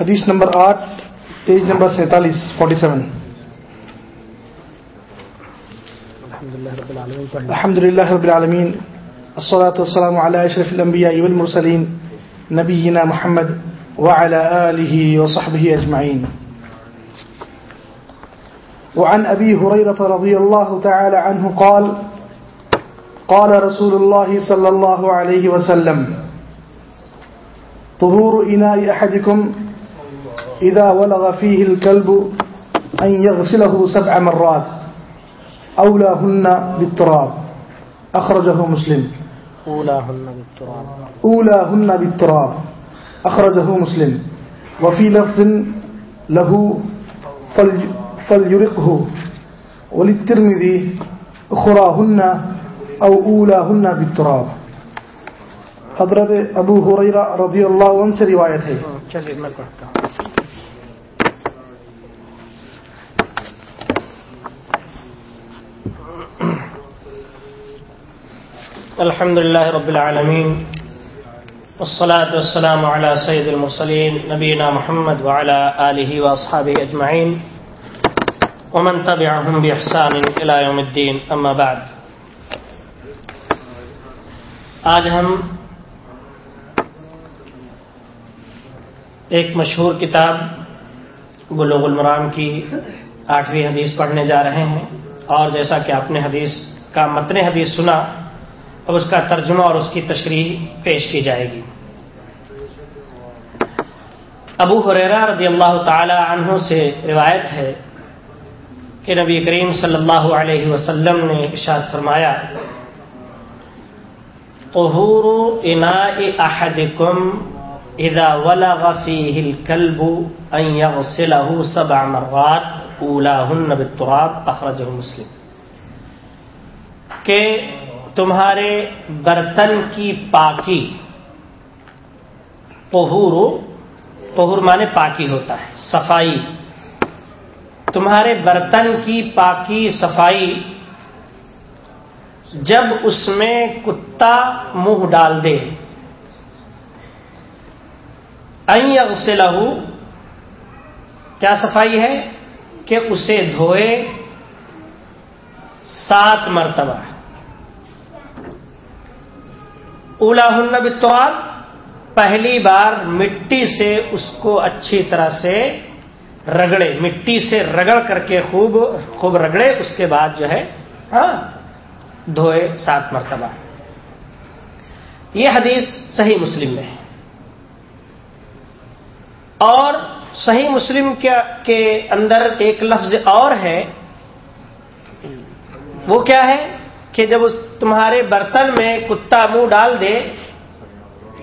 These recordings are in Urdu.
حدیث نمبر آٹھ، پیج نمبر سینتالیس فورٹی سیون الحمد لله رب العالمين الصلاة والسلام على أشرف الأنبياء والمرسلين نبينا محمد وعلى آله وصحبه أجمعين وعن أبي هريرة رضي الله تعالى عنه قال قال رسول الله صلى الله عليه وسلم طهور إناء أحدكم إذا ولغ فيه الكلب أن يغسله سبع مرات اولاهن بالتراب. اخرجه مسلم. اولاهن بالتراب. اولاهن بالتراب. اخرجه مسلم. وفي لفظ له فليرقه. وللترمذي اخراهن او اولاهن بالتراب. حضرت ابو حریرہ رضی اللہ عنہ سے روایت ہے. چلیے میں پڑھتا ہوں۔ الحمد لله رب العالمين والصلاة والسلام على سيد المرسلين نبينا محمد وعلى آله وأصحابه أجمعين ومن تبعهم بإحسان إلى يوم الدين، أما بعد. آج ہم ایک مشہور کتاب بلوغ المرام کی آٹھویں حدیث پڑھنے جا رہے ہیں اور جیسا کہ آپ نے حدیث کا متن حدیث سنا اب اس کا ترجمہ اور اس کی تشریح پیش کی جائے گی۔ ابو حریرا رضی اللہ تعالی عنہ سے روایت ہے کہ نبی کریم صلی اللہ علیہ وسلم نے ارشاد فرمایا، طہور اناء احدکم اذا ولغ فيه الكلب ان يغسله سبع مرات اولاهن بالتراب اخرجه مسلم۔ کہ تمہارے برتن کی پاکی پہور پہور مانے پاکی ہوتا ہے، صفائی۔ تمہارے برتن کی پاکی، صفائی۔ جب اس میں کتا منہ ڈال دے سے لہو کیا صفائی ہے؟ کہ اسے دھوئے سات مرتبہ۔ اولا بتوار پہلی بار مٹی سے اس کو اچھی طرح سے رگڑے، مٹی سے رگڑ کر کے خوب خوب رگڑے، اس کے بعد جو ہے ہاں دھوئے سات مرتبہ۔ یہ حدیث صحیح مسلم میں ہے۔ اور صحیح مسلم کے اندر ایک لفظ اور ہے۔ وہ کیا ہے؟ کہ جب اس تمہارے برتن میں کتا منہ ڈال دے،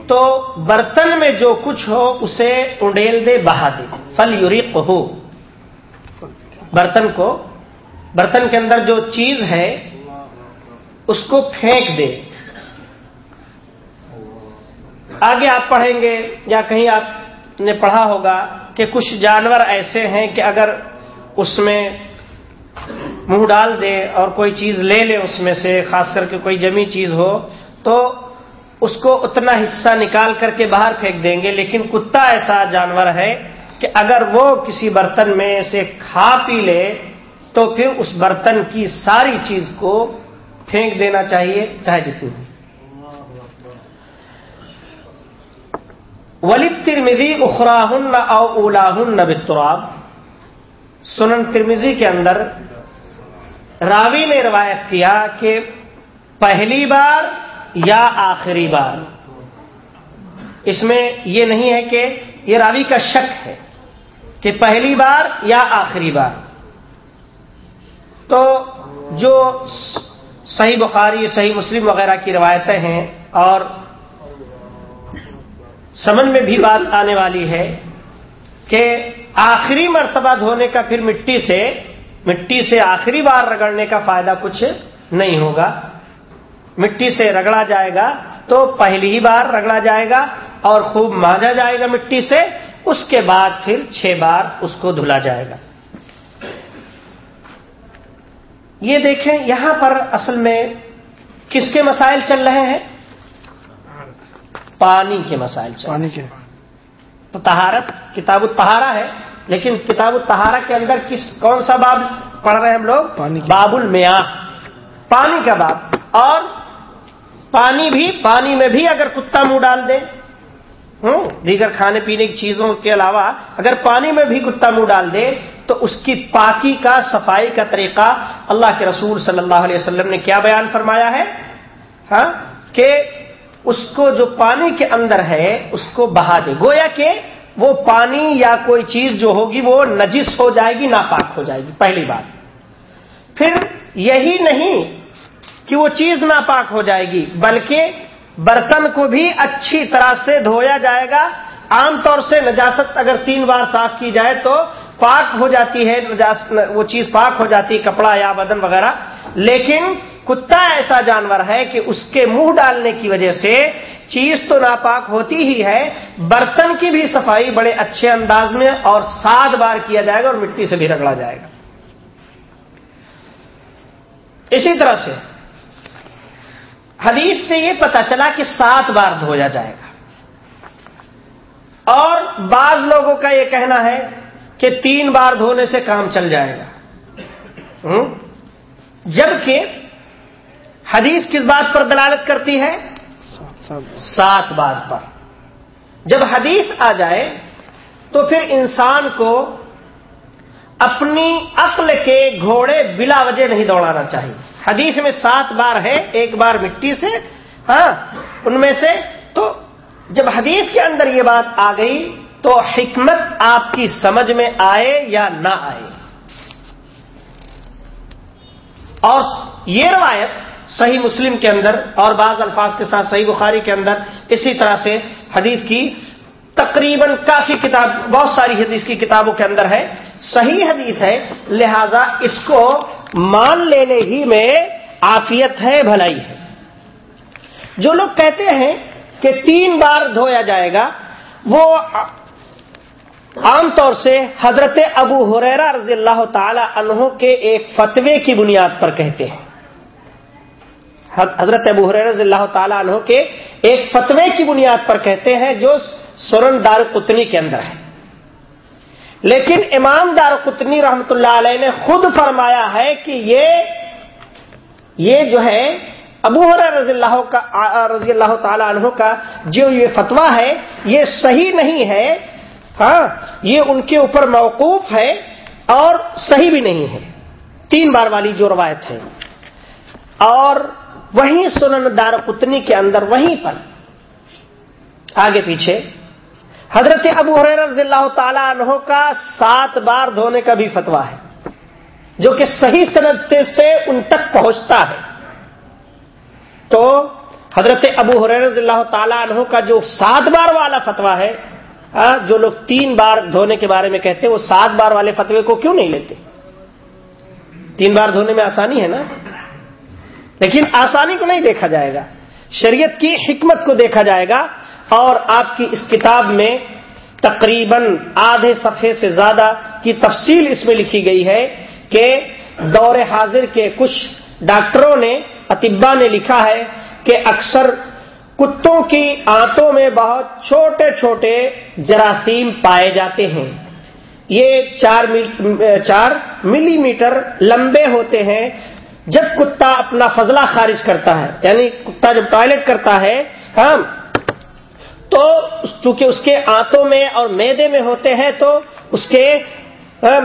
تو برتن میں جو کچھ ہو اسے اڈیل دے، بہا دے۔ فل یوریق ہو برتن کو، برتن کے اندر جو چیز ہے، اس کو پھینک دے۔ آگے آپ پڑھیں گے، یا کہیں آپ نے پڑھا ہوگا کہ کچھ جانور ایسے ہیں کہ اگر اس میں منہ ڈال دے اور کوئی چیز لے لے اس میں سے، خاص کر کے کوئی جمی چیز ہو، تو اس کو اتنا حصہ نکال کر کے باہر پھینک دیں گے۔ لیکن کتا ایسا جانور ہے کہ اگر وہ کسی برتن میں سے کھا پی لے، تو پھر اس برتن کی ساری چیز کو پھینک دینا چاہیے، چاہے جتنی ولی ترمدی اخراہن او اولاہن بتراب سنن ترمیزی کے اندر راوی نے روایت کیا کہ پہلی بار یا آخری بار؟ اس میں یہ نہیں ہے کہ یہ راوی کا شک ہے کہ پہلی بار یا آخری بار۔ تو جو صحیح بخاری، صحیح مسلم وغیرہ کی روایتیں ہیں اور سمجھ میں بھی بات آنے والی ہے کہ آخری مرتبہ دھونے کا پھر مٹی سے مٹی سے آخری بار رگڑنے کا فائدہ کچھ نہیں ہوگا۔ مٹی سے رگڑا جائے گا تو پہلی ہی بار رگڑا جائے گا اور خوب مانجا جائے گا مٹی سے اس کے بعد پھر چھ بار اس کو دھلا جائے گا۔ یہ دیکھیں یہاں پر اصل میں کس کے مسائل چل رہے ہیں؟ پانی کے مسائل چل پانی کے۔ تو تہارت کتاب التہارا ہے۔ لیکن کتاب التہارا کے اندر کس کون سا باب پڑھ رہے ہیں ہم لوگ؟ پانی باب المیا پانی کا باب۔ اور پانی بھی پانی میں بھی اگر کتا منہ ڈال دے ہوں دیگر کھانے پینے کی چیزوں کے علاوہ اگر پانی میں بھی کتا منہ ڈال دے تو اس کی پاکی کا صفائی کا طریقہ اللہ کے رسول صلی اللہ علیہ وسلم نے کیا بیان فرمایا ہے؟ ہاں کہ اس کو جو پانی کے اندر ہے اس کو بہا دے۔ گویا کہ وہ پانی یا کوئی چیز جو ہوگی وہ نجس ہو جائے گی، ناپاک ہو جائے گی، پہلی بات۔ پھر یہی نہیں کہ وہ چیز ناپاک ہو جائے گی، بلکہ برتن کو بھی اچھی طرح سے دھویا جائے گا۔ عام طور سے نجاست اگر تین بار صاف کی جائے تو پاک ہو جاتی ہے وہ چیز پاک ہو جاتی ہے، کپڑا یا بدن وغیرہ۔ لیکن کتا ایسا جانور ہے کہ اس کے منہ ڈالنے کی وجہ سے چیز تو ناپاک ہوتی ہی ہے، برتن کی بھی صفائی بڑے اچھے انداز میں اور سات بار کیا جائے گا اور مٹی سے بھی رگڑا جائے گا۔ اسی طرح سے حدیث سے یہ پتا چلا کہ سات بار دھویا جائے گا۔ اور بعض لوگوں کا یہ کہنا ہے کہ تین بار دھونے سے کام چل جائے گا۔ جبکہ حدیث کس بات پر دلالت کرتی ہے؟ سات بار پر۔ جب حدیث آ جائے تو پھر انسان کو اپنی عقل کے گھوڑے بلا وجہ نہیں دوڑانا چاہیے۔ حدیث میں سات بار ہے ایک بار مٹی سے ہاں ان میں سے۔ تو جب حدیث کے اندر یہ بات آ گئی تو حکمت آپ کی سمجھ میں آئے یا نہ آئے؟ اور یہ روایت صحیح مسلم کے اندر اور بعض الفاظ کے ساتھ صحیح بخاری کے اندر اسی طرح سے حدیث کی تقریباً کافی کتاب، بہت ساری حدیث کی کتابوں کے اندر ہے۔ صحیح حدیث ہے، لہذا اس کو مان لینے ہی میں آفیت ہے، بھلائی ہے۔ جو لوگ کہتے ہیں کہ تین بار دھویا جائے گا، وہ عام طور سے حضرت ابو حریرا رضی اللہ تعالی عنہ کے ایک فتوے کی بنیاد پر کہتے ہیں۔ حضرت ابو حریر رضی اللہ تعالی عنہ کے ایک فتوے کی بنیاد پر کہتے ہیں جو سورن دار قطنی کے اندر ہے۔ لیکن امام دار قطنی رحمت اللہ علیہ نے خود فرمایا ہے کہ یہ یہ جو ہے ابو رضی اللہ کا رضی اللہ تعالی عنہ کا جو یہ فتوا ہے، یہ صحیح نہیں ہے۔ ہاں یہ ان کے اوپر موقوف ہے اور صحیح بھی نہیں ہے۔ تین بار والی جو روایت ہے۔ اور وہیں سنن دار قطنی کے اندر وہیں پر۔ آگے پیچھے۔ حضرت ابو حریر رضی اللہ تعالی عنہ کا سات بار دھونے کا بھی فتوا ہے، جو کہ صحیح صنعت سے ان تک پہنچتا ہے۔ تو حضرت ابو حریر رضی اللہ تعالی عنہ کا جو سات بار والا فتوا ہے جو لوگ تین بار دھونے کے بارے میں کہتے ہیں، وہ سات بار والے فتوے کو کیوں نہیں لیتے؟ تین بار دھونے میں آسانی ہے نا؟ لیکن آسانی کو نہیں دیکھا جائے گا۔ شریعت کی حکمت کو دیکھا جائے گا اور آپ کی اس کتاب میں تقریباً آدھے صفحے سے زیادہ کی تفصیل اس میں لکھی گئی ہے کہ دور حاضر کے کچھ ڈاکٹروں نے اطبا نے لکھا ہے کہ اکثر کتوں کی آنتوں میں بہت چھوٹے چھوٹے جراثیم پائے جاتے ہیں۔ یہ چار چار ملی میٹر لمبے ہوتے ہیں۔ جب کتا اپنا فضلہ خارج کرتا ہے یعنی کتا جب ٹوائلٹ کرتا ہے ہاں تو چونکہ اس کے آنتوں میں اور میدے میں ہوتے ہیں، تو اس کے ہاں،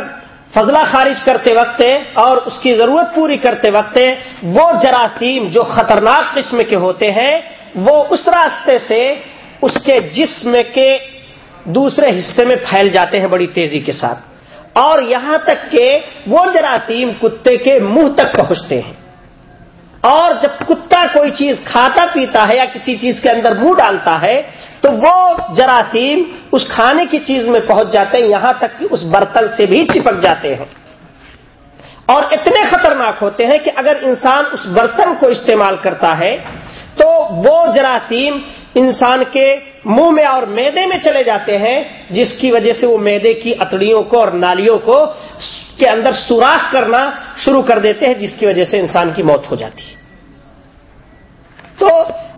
فضلہ خارج کرتے وقت اور اس کی ضرورت پوری کرتے وقت وہ جراثیم جو خطرناک قسم کے ہوتے ہیں، وہ اس راستے سے اس کے جسم کے دوسرے حصے میں پھیل جاتے ہیں بڑی تیزی کے ساتھ۔ اور یہاں تک کہ وہ جراثیم کتے کے منہ تک پہنچتے ہیں۔ اور جب کتا کوئی چیز کھاتا پیتا ہے یا کسی چیز کے اندر منہ ڈالتا ہے، تو وہ جراثیم اس کھانے کی چیز میں پہنچ جاتے ہیں، یہاں تک کہ اس برتن سے بھی چپک جاتے ہیں۔ اور اتنے خطرناک ہوتے ہیں کہ اگر انسان اس برتن کو استعمال کرتا ہے، تو وہ جراثیم انسان کے منہ میں اور میدے میں چلے جاتے ہیں، جس کی وجہ سے وہ میدے کی اتڑیوں کو اور نالیوں کو کے اندر سوراخ کرنا شروع کر دیتے ہیں، جس کی وجہ سے انسان کی موت ہو جاتی ہے۔ تو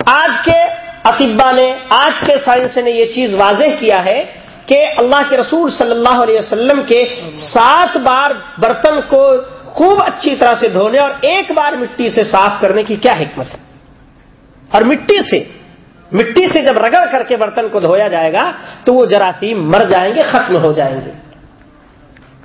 آج کے اطبا نے، آج کے سائنس نے یہ چیز واضح کیا ہے کہ اللہ کے رسول صلی اللہ علیہ وسلم کے سات بار برتن کو خوب اچھی طرح سے دھونے اور ایک بار مٹی سے صاف کرنے کی کیا حکمت ہے؟ اور مٹی سے۔ مٹی سے جب رگڑ کر کے برتن کو دھویا جائے گا تو وہ جراثیم مر جائیں گے، ختم ہو جائیں گے۔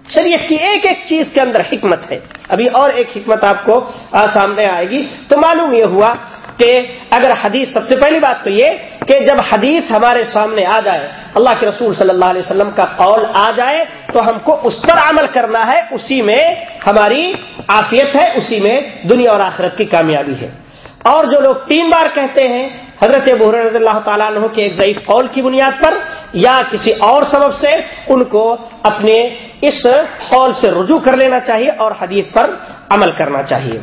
شریعت کی ایک ایک چیز کے اندر حکمت ہے۔ ابھی اور ایک حکمت آپ کو سامنے آئے گی۔ تو معلوم یہ ہوا کہ اگر حدیث سب سے پہلی بات تو یہ کہ جب حدیث ہمارے سامنے آ جائے، اللہ کے رسول صلی اللہ علیہ وسلم کا قول آ جائے، تو ہم کو اس پر عمل کرنا ہے، اسی میں ہماری عافیت ہے، اسی میں دنیا اور آخرت کی کامیابی ہے۔ اور جو لوگ تین بار کہتے ہیں حضرت بحر رضی اللہ تعالیٰ عنہ کے ایک ضعیف قول کی بنیاد پر یا کسی اور سبب سے ان کو اپنے اس قول سے رجوع کر لینا چاہیے اور حدیث پر عمل کرنا چاہیے۔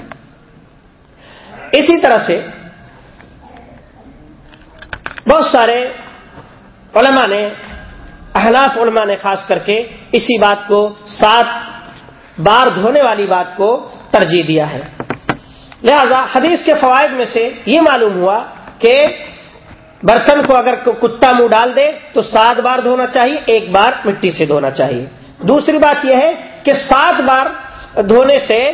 اسی طرح سے بہت سارے علماء نے، احناف علماء نے خاص کر کے اسی بات کو سات بار دھونے والی بات کو ترجیح دیا ہے۔ لہذا حدیث کے فوائد میں سے یہ معلوم ہوا کہ برتن کو اگر کتا منہ ڈال دے تو سات بار دھونا چاہیے، ایک بار مٹی سے دھونا چاہیے۔ دوسری بات یہ ہے کہ سات بار دھونے سے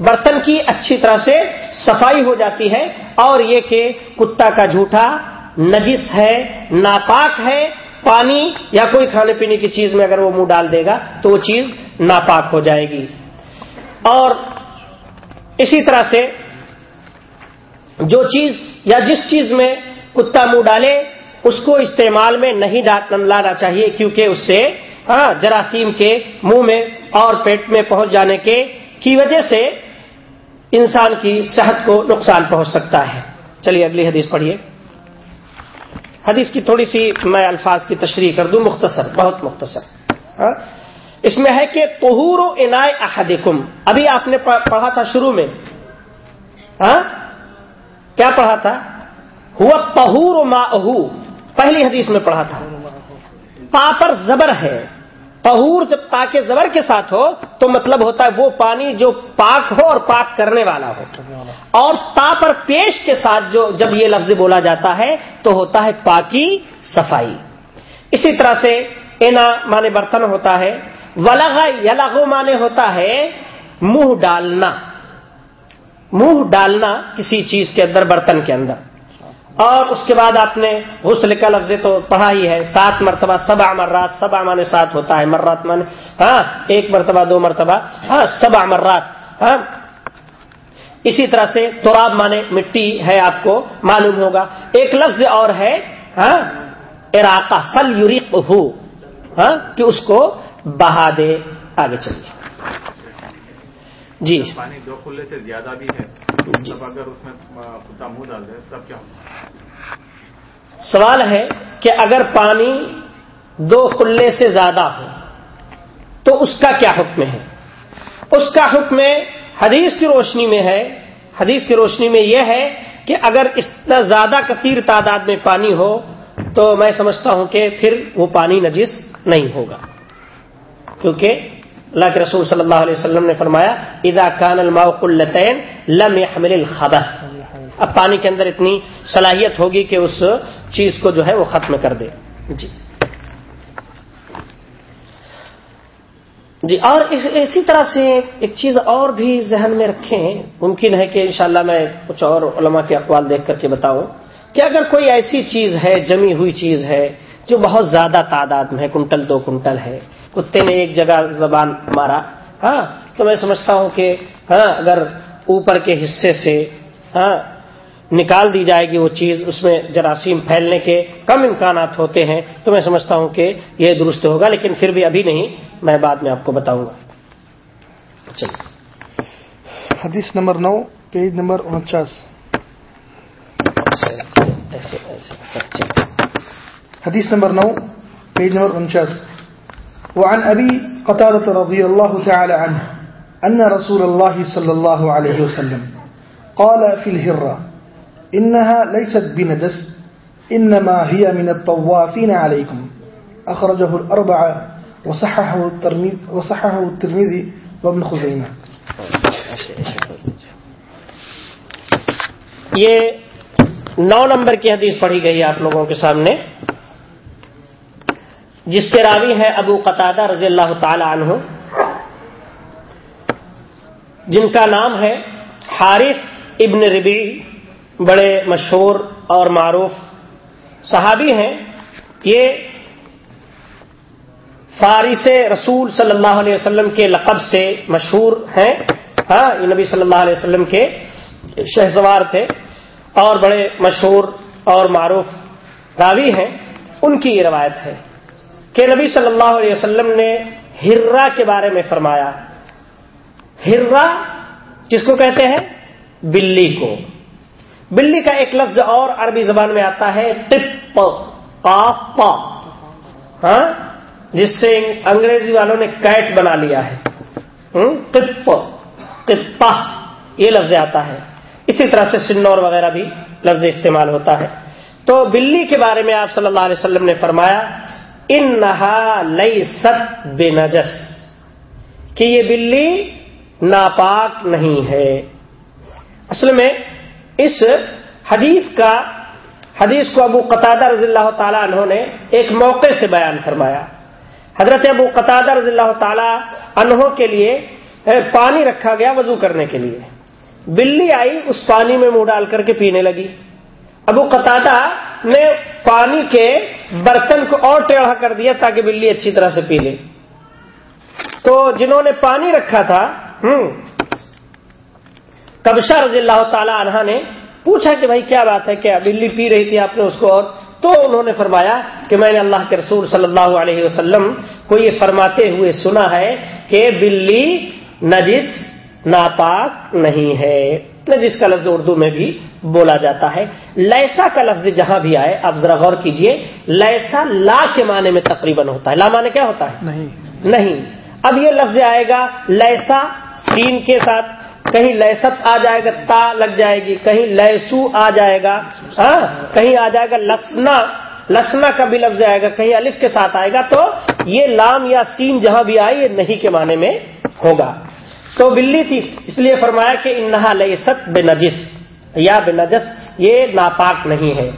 برتن کی اچھی طرح سے صفائی ہو جاتی ہے۔ اور یہ کہ کتا کا جھوٹا نجس ہے، ناپاک ہے، پانی یا کوئی کھانے پینے کی چیز میں اگر وہ منہ ڈال دے گا تو وہ چیز ناپاک ہو جائے گی۔ اور اسی طرح سے جو چیز یا جس چیز میں کتا منہ ڈالے، اس کو استعمال میں نہیں لانا چاہیے، کیونکہ اس سے ہاں جراثیم کے منہ میں اور پیٹ میں پہنچ جانے کے کی وجہ سے انسان کی صحت کو نقصان پہنچ سکتا ہے۔ چلیے، اگلی حدیث پڑھیے۔ حدیث کی تھوڑی سی میں الفاظ کی تشریح کر دوں، مختصر، بہت مختصر۔ ہاں؟ اس میں ہے کہ تہور و انائے احدکم۔ ابھی آپ نے پڑھا تھا شروع میں۔ ہاں کیا پڑھا تھا؟ ہوا تہور ما پہلی حدیث میں پڑھا تھا۔ پا پر زبر ہے۔ تہور جب تاکہ زبر کے ساتھ ہو، تو مطلب ہوتا ہے وہ پانی جو پاک ہو اور پاک کرنے والا ہو۔ اور تا پر پیش کے ساتھ جو جب یہ لفظ بولا جاتا ہے، تو ہوتا ہے پاکی صفائی۔ اسی طرح سے اینا مانے برتن ہوتا ہے۔ ولغ یلغو مانے ہوتا ہے منہ ڈالنا۔ منہ ڈالنا کسی چیز کے اندر برتن کے اندر۔ اور اس کے بعد آپ نے غسل کا لفظ تو پڑھا ہی ہے، سات مرتبہ سبا مرات سبا مانے سات ہوتا ہے، مرات مانے ہاں ایک مرتبہ، دو مرتبہ ہاں سبا مرات ہاں۔ اسی طرح سے توراب مانے مٹی ہے آپ کو، معلوم ہوگا۔ ایک لفظ اور ہے ہاں عراقہ فل یوریق ہو ہاں کہ اس کو بہا دے، آگے چلیے۔ جی۔ پانی دو کھلے سے زیادہ بھی ہے۔ جب اگر اس میں کتا منہ ڈال دے تب کیا سوال ہے کہ اگر پانی دو کلے سے زیادہ ہو تو اس کا کیا حکم ہے؟ اس کا حکم حدیث کی روشنی میں ہے۔ حدیث کی روشنی میں یہ ہے کہ اگر اتنا زیادہ کثیر تعداد میں پانی ہو تو میں سمجھتا ہوں کہ پھر وہ پانی نجس نہیں ہوگا۔ کیونکہ اللہ کے رسول صلی اللہ علیہ وسلم نے فرمایا ادا کان الماء قلتین لم يحمل الخبث. اب پانی کے اندر اتنی صلاحیت ہوگی کہ اس چیز کو جو ہے وہ ختم کر دے۔ جی۔ جی اور اسی طرح سے ایک چیز اور بھی ذہن میں رکھیں۔ ممکن ہے کہ انشاءاللہ میں کچھ اور علماء کے اقوال دیکھ کر کے بتاؤں کہ اگر کوئی ایسی چیز ہے، جمی ہوئی چیز ہے، جو بہت زیادہ تعداد میں ہے، کنٹل دو کنٹل ہے کتے نے ایک جگہ زبان مارا۔ ہاں تو میں سمجھتا ہوں کہ ہاں اگر اوپر کے حصے سے ہاں نکال دی جائے گی وہ چیز اس میں جراثیم پھیلنے کے کم امکانات ہوتے ہیں تو میں سمجھتا ہوں کہ یہ درست ہوگا لیکن پھر بھی ابھی نہیں میں بعد میں آپ کو بتاؤں گا۔ چلیے حدیث نمبر نو پیج نمبر انچاس۔ حديث نمبر نو پیج نمبر انچاس۔ وعن أبي قتادة رضي الله تعالى عنه أن رسول الله صلى الله عليه وسلم قال في الهرة، إنها ليست بنجس إنما هي من الطوافين عليكم. أخرجه الأربعة وصححه الترمذي وصححه الترمذي وابن خزيمة. یہ نو نمبر کی حدیث پڑھی گئی آپ لوگوں کے سامنے۔ جس کے راوی ہیں ابو قطادہ رضی اللہ تعالی عنہ، جن کا نام ہے حارث ابن ربی، بڑے مشہور اور معروف صحابی ہیں۔ یہ فارس رسول صلی اللہ علیہ وسلم کے لقب سے مشہور ہیں۔ ہاں یہ نبی صلی اللہ علیہ وسلم کے شہزوار تھے اور بڑے مشہور اور معروف راوی ہیں۔ ان کی یہ روایت ہے۔ کہ نبی صلی اللہ علیہ وسلم نے ہررا کے بارے میں فرمایا۔ ہررا کس کو کہتے ہیں؟ بلی کو۔ بلی کا ایک لفظ اور عربی زبان میں آتا ہے ٹپ، قاف پا ہاں؟ جس سے انگریزی والوں نے کیٹ بنا لیا ہے۔ ٹپ، قطہ، یہ لفظ آتا ہے۔ اسی طرح سے سنور وغیرہ بھی لفظ استعمال ہوتا ہے۔ تو بلی کے بارے میں آپ صلی اللہ علیہ وسلم نے فرمایا ان نہا لئی ست بے نجس کہ یہ بلی ناپاک نہیں ہے۔ اصل میں اس حدیث کا، حدیث کو ابو قطع رضی اللہ تعالیٰ عنہ نے ایک موقع سے بیان فرمایا۔ حضرت ابو قطع رضی اللہ تعالیٰ عنہ کے لیے پانی رکھا گیا وضو کرنے کے لیے۔ بلی آئی، اس پانی میں منہ ڈال کر کے پینے لگی۔ ابو قطع نے پانی کے برتن کو اور ٹیڑھا کر دیا تاکہ بلی اچھی طرح سے پی لے۔ تو جنہوں نے پانی رکھا تھا، ہوں کبشا رضی اللہ تعالی عنہ نے پوچھا کہ بھائی کیا بات ہے، کیا بلی پی رہی تھی آپ نے اس کو؟ اور تو انہوں نے فرمایا کہ میں نے اللہ کے رسول صلی اللہ علیہ وسلم کو یہ فرماتے ہوئے سنا ہے کہ بلی نجس، ناپاک نہیں ہے۔ نجس کا لفظ اردو میں بھی بولا جاتا ہے۔ لیسا کا لفظ جہاں بھی آئے آپ ذرا غور کیجیے۔ لیسا لا کے معنی میں تقریباً ہوتا ہے۔ لا معنی کیا ہوتا ہے؟ نہیں۔ نہیں۔ اب یہ لفظ آئے گا لیسا سین کے ساتھ۔ کہیں لہست آ جائے گا تا لگ جائے گی۔ کہیں لہسو آ جائے گا۔ ہاں؟ کہیں آ جائے گا لسنا۔ لسنا کا بھی لفظ آئے گا۔ کہیں الف کے ساتھ آئے گا۔ تو یہ لام یا سین جہاں بھی آئے یہ نہیں کے معنی میں ہوگا۔ تو بلی تھی، اس لیے فرمایا کہ انہا لست بے نجس یا بے نجس یہ ناپاک نہیں ہے۔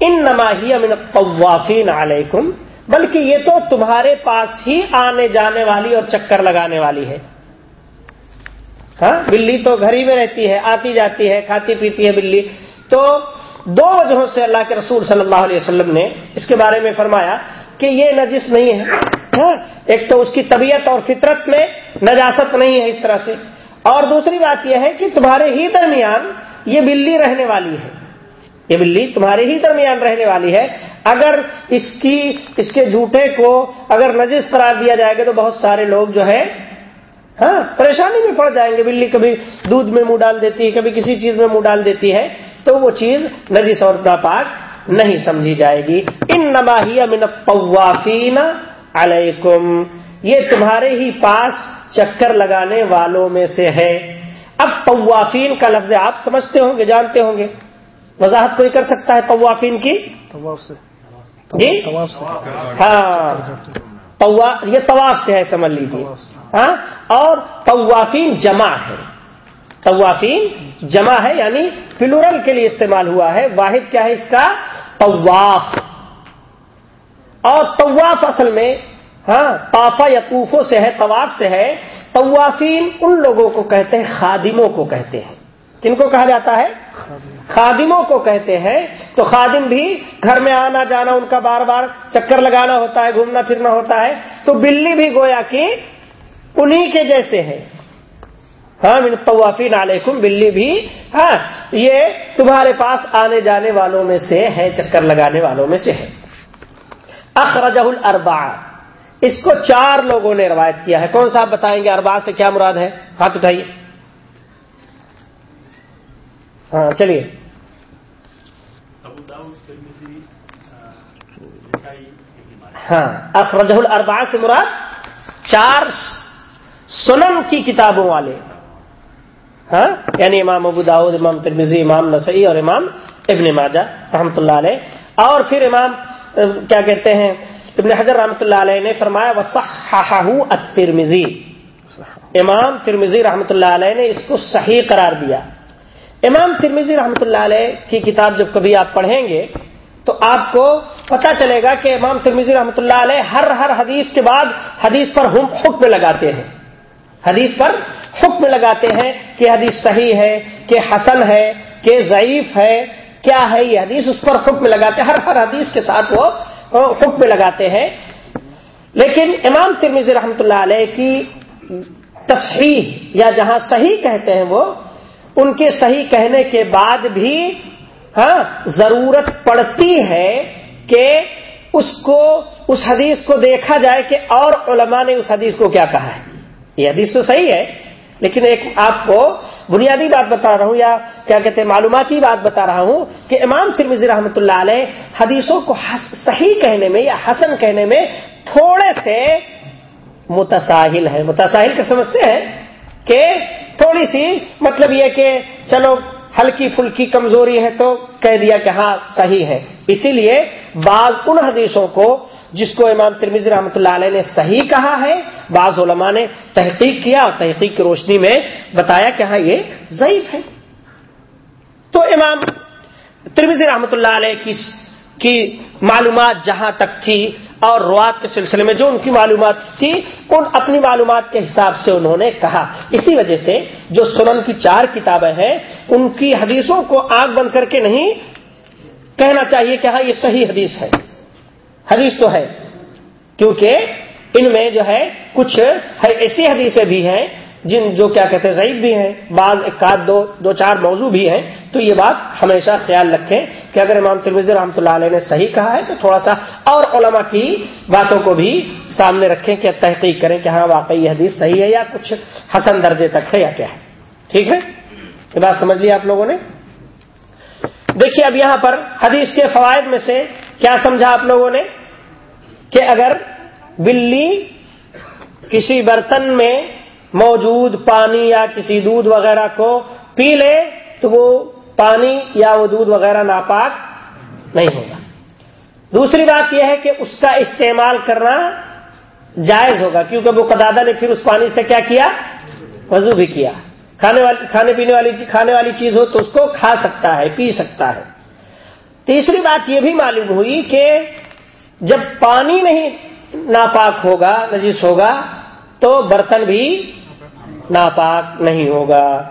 ان نماہی امن طوافین علیکم، بلکہ یہ تو تمہارے پاس ہی آنے جانے والی اور چکر لگانے والی ہے۔ ہاں بلی تو گھر ہی میں رہتی ہے، آتی جاتی ہے، کھاتی پیتی ہے بلی۔ تو دو وجہوں سے اللہ کے رسول صلی اللہ علیہ وسلم نے اس کے بارے میں فرمایا۔ کہ یہ نجس نہیں ہے۔ ہاں، ایک تو اس کی طبیعت اور فطرت میں نجاست نہیں ہے اس طرح سے۔ اور دوسری بات یہ ہے کہ تمہارے ہی درمیان یہ بلی رہنے والی ہے۔ یہ بلی تمہارے ہی درمیان رہنے والی ہے۔ اگر اس کی، اس کے جھوٹے کو اگر نجس قرار دیا جائے گا تو بہت سارے لوگ جو ہے ہاں پریشانی میں پڑ جائیں گے۔ بلی کبھی دودھ میں منہ ڈال دیتی ہے، کبھی کسی چیز میں منہ ڈال دیتی ہے، تو وہ چیز نجس اور ناپاک نہیں سمجھی جائے گی۔ ان نماہی من طوافین علیکم۔ یہ تمہارے ہی پاس چکر لگانے والوں میں سے ہے۔ اب طوافین کا لفظ آپ سمجھتے ہوں گے جانتے ہوں گے۔ وضاحت کوئی کر سکتا ہے طوافین کی؟ طواف سے۔ جی؟ ہاں۔ یہ طواف سے ہے سمجھ لیجیے ہاں؟ اور طوافین جمع ہے طوافین جمع ہے یعنی پلورل کے لیے استعمال ہوا ہے۔ واحد کیا ہے اس کا؟ طواف۔ اور طواف اصل میں ہاں طافا یا طوفوں سے ہے، طواف سے ہے۔ طوافین ان لوگوں کو کہتے ہیں، خادموں کو کہتے ہیں۔ کن کو کہا جاتا ہے؟ خادموں کو کہتے ہیں۔ تو خادم بھی گھر میں آنا، جانا، ان کا بار بار چکر لگانا ہوتا ہے، گھومنا پھرنا ہوتا ہے۔ تو بلی بھی گویا کہ انہی کے جیسے ہے ہاں من طوافین علیکم، بلی بھی ہاں یہ تمہارے پاس آنے جانے والوں میں سے ہے چکر لگانے والوں میں سے ہے اخرجہ الاربع اس کو چار لوگوں نے روایت کیا ہے۔ کون صاحب بتائیں گے اربع سے کیا مراد ہے؟ ہاتھ اٹھائیے۔ ہاں چلیے۔ ہاں اخرجہ الاربع سے مراد چار سنن کی کتابوں والے۔ ہاں؟ یعنی امام ابو داود، امام ترمیزی امام نسائی اور امام ابن ماجہ رحمۃ اللہ علیہ۔ اور پھر امام کیا کہتے ہیں؟ ابن حجر رحمۃ اللہ علیہ نے فرمایا وصححہ الترمذی۔ امام ترمزی رحمۃ اللہ علیہ نے اس کو صحیح قرار دیا۔ امام ترمزی رحمۃ اللہ علیہ کی کتاب جب کبھی آپ پڑھیں گے، تو آپ کو پتا چلے گا کہ امام ترمیزی رحمۃ اللہ علیہ ہر ہر حدیث کے بعد حدیث پر حکم لگاتے ہیں۔ حدیث پر حکم لگاتے ہیں کہ حدیث صحیح ہے، کہ حسن ہے، کہ ضعیف ہے، کیا ہے یہ حدیث؟ اس پر حکم لگاتے ہر ہر حدیث کے ساتھ وہ حکم لگاتے ہیں۔ لیکن امام ترمیزی رحمۃ اللہ علیہ کی تصحیح یا جہاں صحیح کہتے ہیں وہ، ان کے صحیح کہنے کے بعد بھی ہاں ضرورت پڑتی ہے کہ اس کو، اس حدیث کو دیکھا جائے کہ اور علماء نے اس حدیث کو کیا کہا ہے۔ یہ حدیث تو صحیح ہے لیکن ایک آپ کو بنیادی بات بتا رہا ہوں یا کیا کہتے ہیں معلوماتی بات بتا رہا ہوں کہ امام ترمزی رحمۃ اللہ علیہ حدیثوں کو صحیح کہنے میں یا حسن کہنے میں تھوڑے سے متساہل ہے متساہل کا سمجھتے ہیں؟ کہ تھوڑی سی مطلب یہ کہ چلو ہلکی پھلکی کمزوری ہے تو کہہ دیا کہ ہاں صحیح ہے۔ اسی لیے بعض ان حدیثوں کو جس کو امام ترمیز رحمۃ اللہ علیہ نے صحیح کہا ہے، بعض علماء نے تحقیق کیا اور تحقیق کی روشنی میں بتایا کہ ہاں یہ ضعیف ہے۔ تو امام ترمیزی رحمۃ اللہ علیہ کی معلومات جہاں تک تھی اور روات کے سلسلے میں جو ان کی معلومات تھی، ان اپنی معلومات کے حساب سے انہوں نے کہا۔ اسی وجہ سے جو سنن کی چار کتابیں ہیں، ان کی حدیثوں کو آگ بند کر کے نہیں کہنا چاہیے کہ ہاں یہ صحیح حدیث ہے۔ حدیث تو ہے۔ کیونکہ ان میں جو ہے کچھ ایسی حدیثیں بھی ہیں جن جو کیا کہتے ہیں، ضعیف بھی ہیں۔ بعض ایک دو دو چار موضوع بھی ہیں۔ تو یہ بات ہمیشہ خیال رکھیں کہ اگر امام ترمیز رحمۃ اللہ علیہ نے صحیح کہا ہے، تو تھوڑا سا اور علماء کی باتوں کو بھی سامنے رکھیں کہ تحقیق کریں کہ ہاں واقعی یہ حدیث صحیح ہے یا کچھ حسن درجے تک ہے یا کیا ہے۔ ٹھیک ہے؟ یہ بات سمجھ لی آپ لوگوں نے؟ دیکھیے، اب یہاں پر حدیث کے فوائد میں سے کیا سمجھا آپ لوگوں نے کہ اگر بلی کسی برتن میں موجود پانی یا کسی دودھ وغیرہ کو پی لے تو وہ پانی یا وہ دودھ وغیرہ ناپاک نہیں ہوگا۔ دوسری بات یہ ہے کہ اس کا استعمال کرنا جائز ہوگا کیونکہ وہ قدادہ نے پھر اس پانی سے کیا کیا؟ وضو بھی کیا۔ کھانے والی، کھانے پینے والی کھانے والی چیز ہو تو اس کو کھا سکتا ہے، پی سکتا ہے۔ تیسری بات یہ بھی معلوم ہوئی کہ جب پانی نہیں ناپاک ہوگا نجیس ہوگا تو برتن بھی ناپاک نہیں ہوگا۔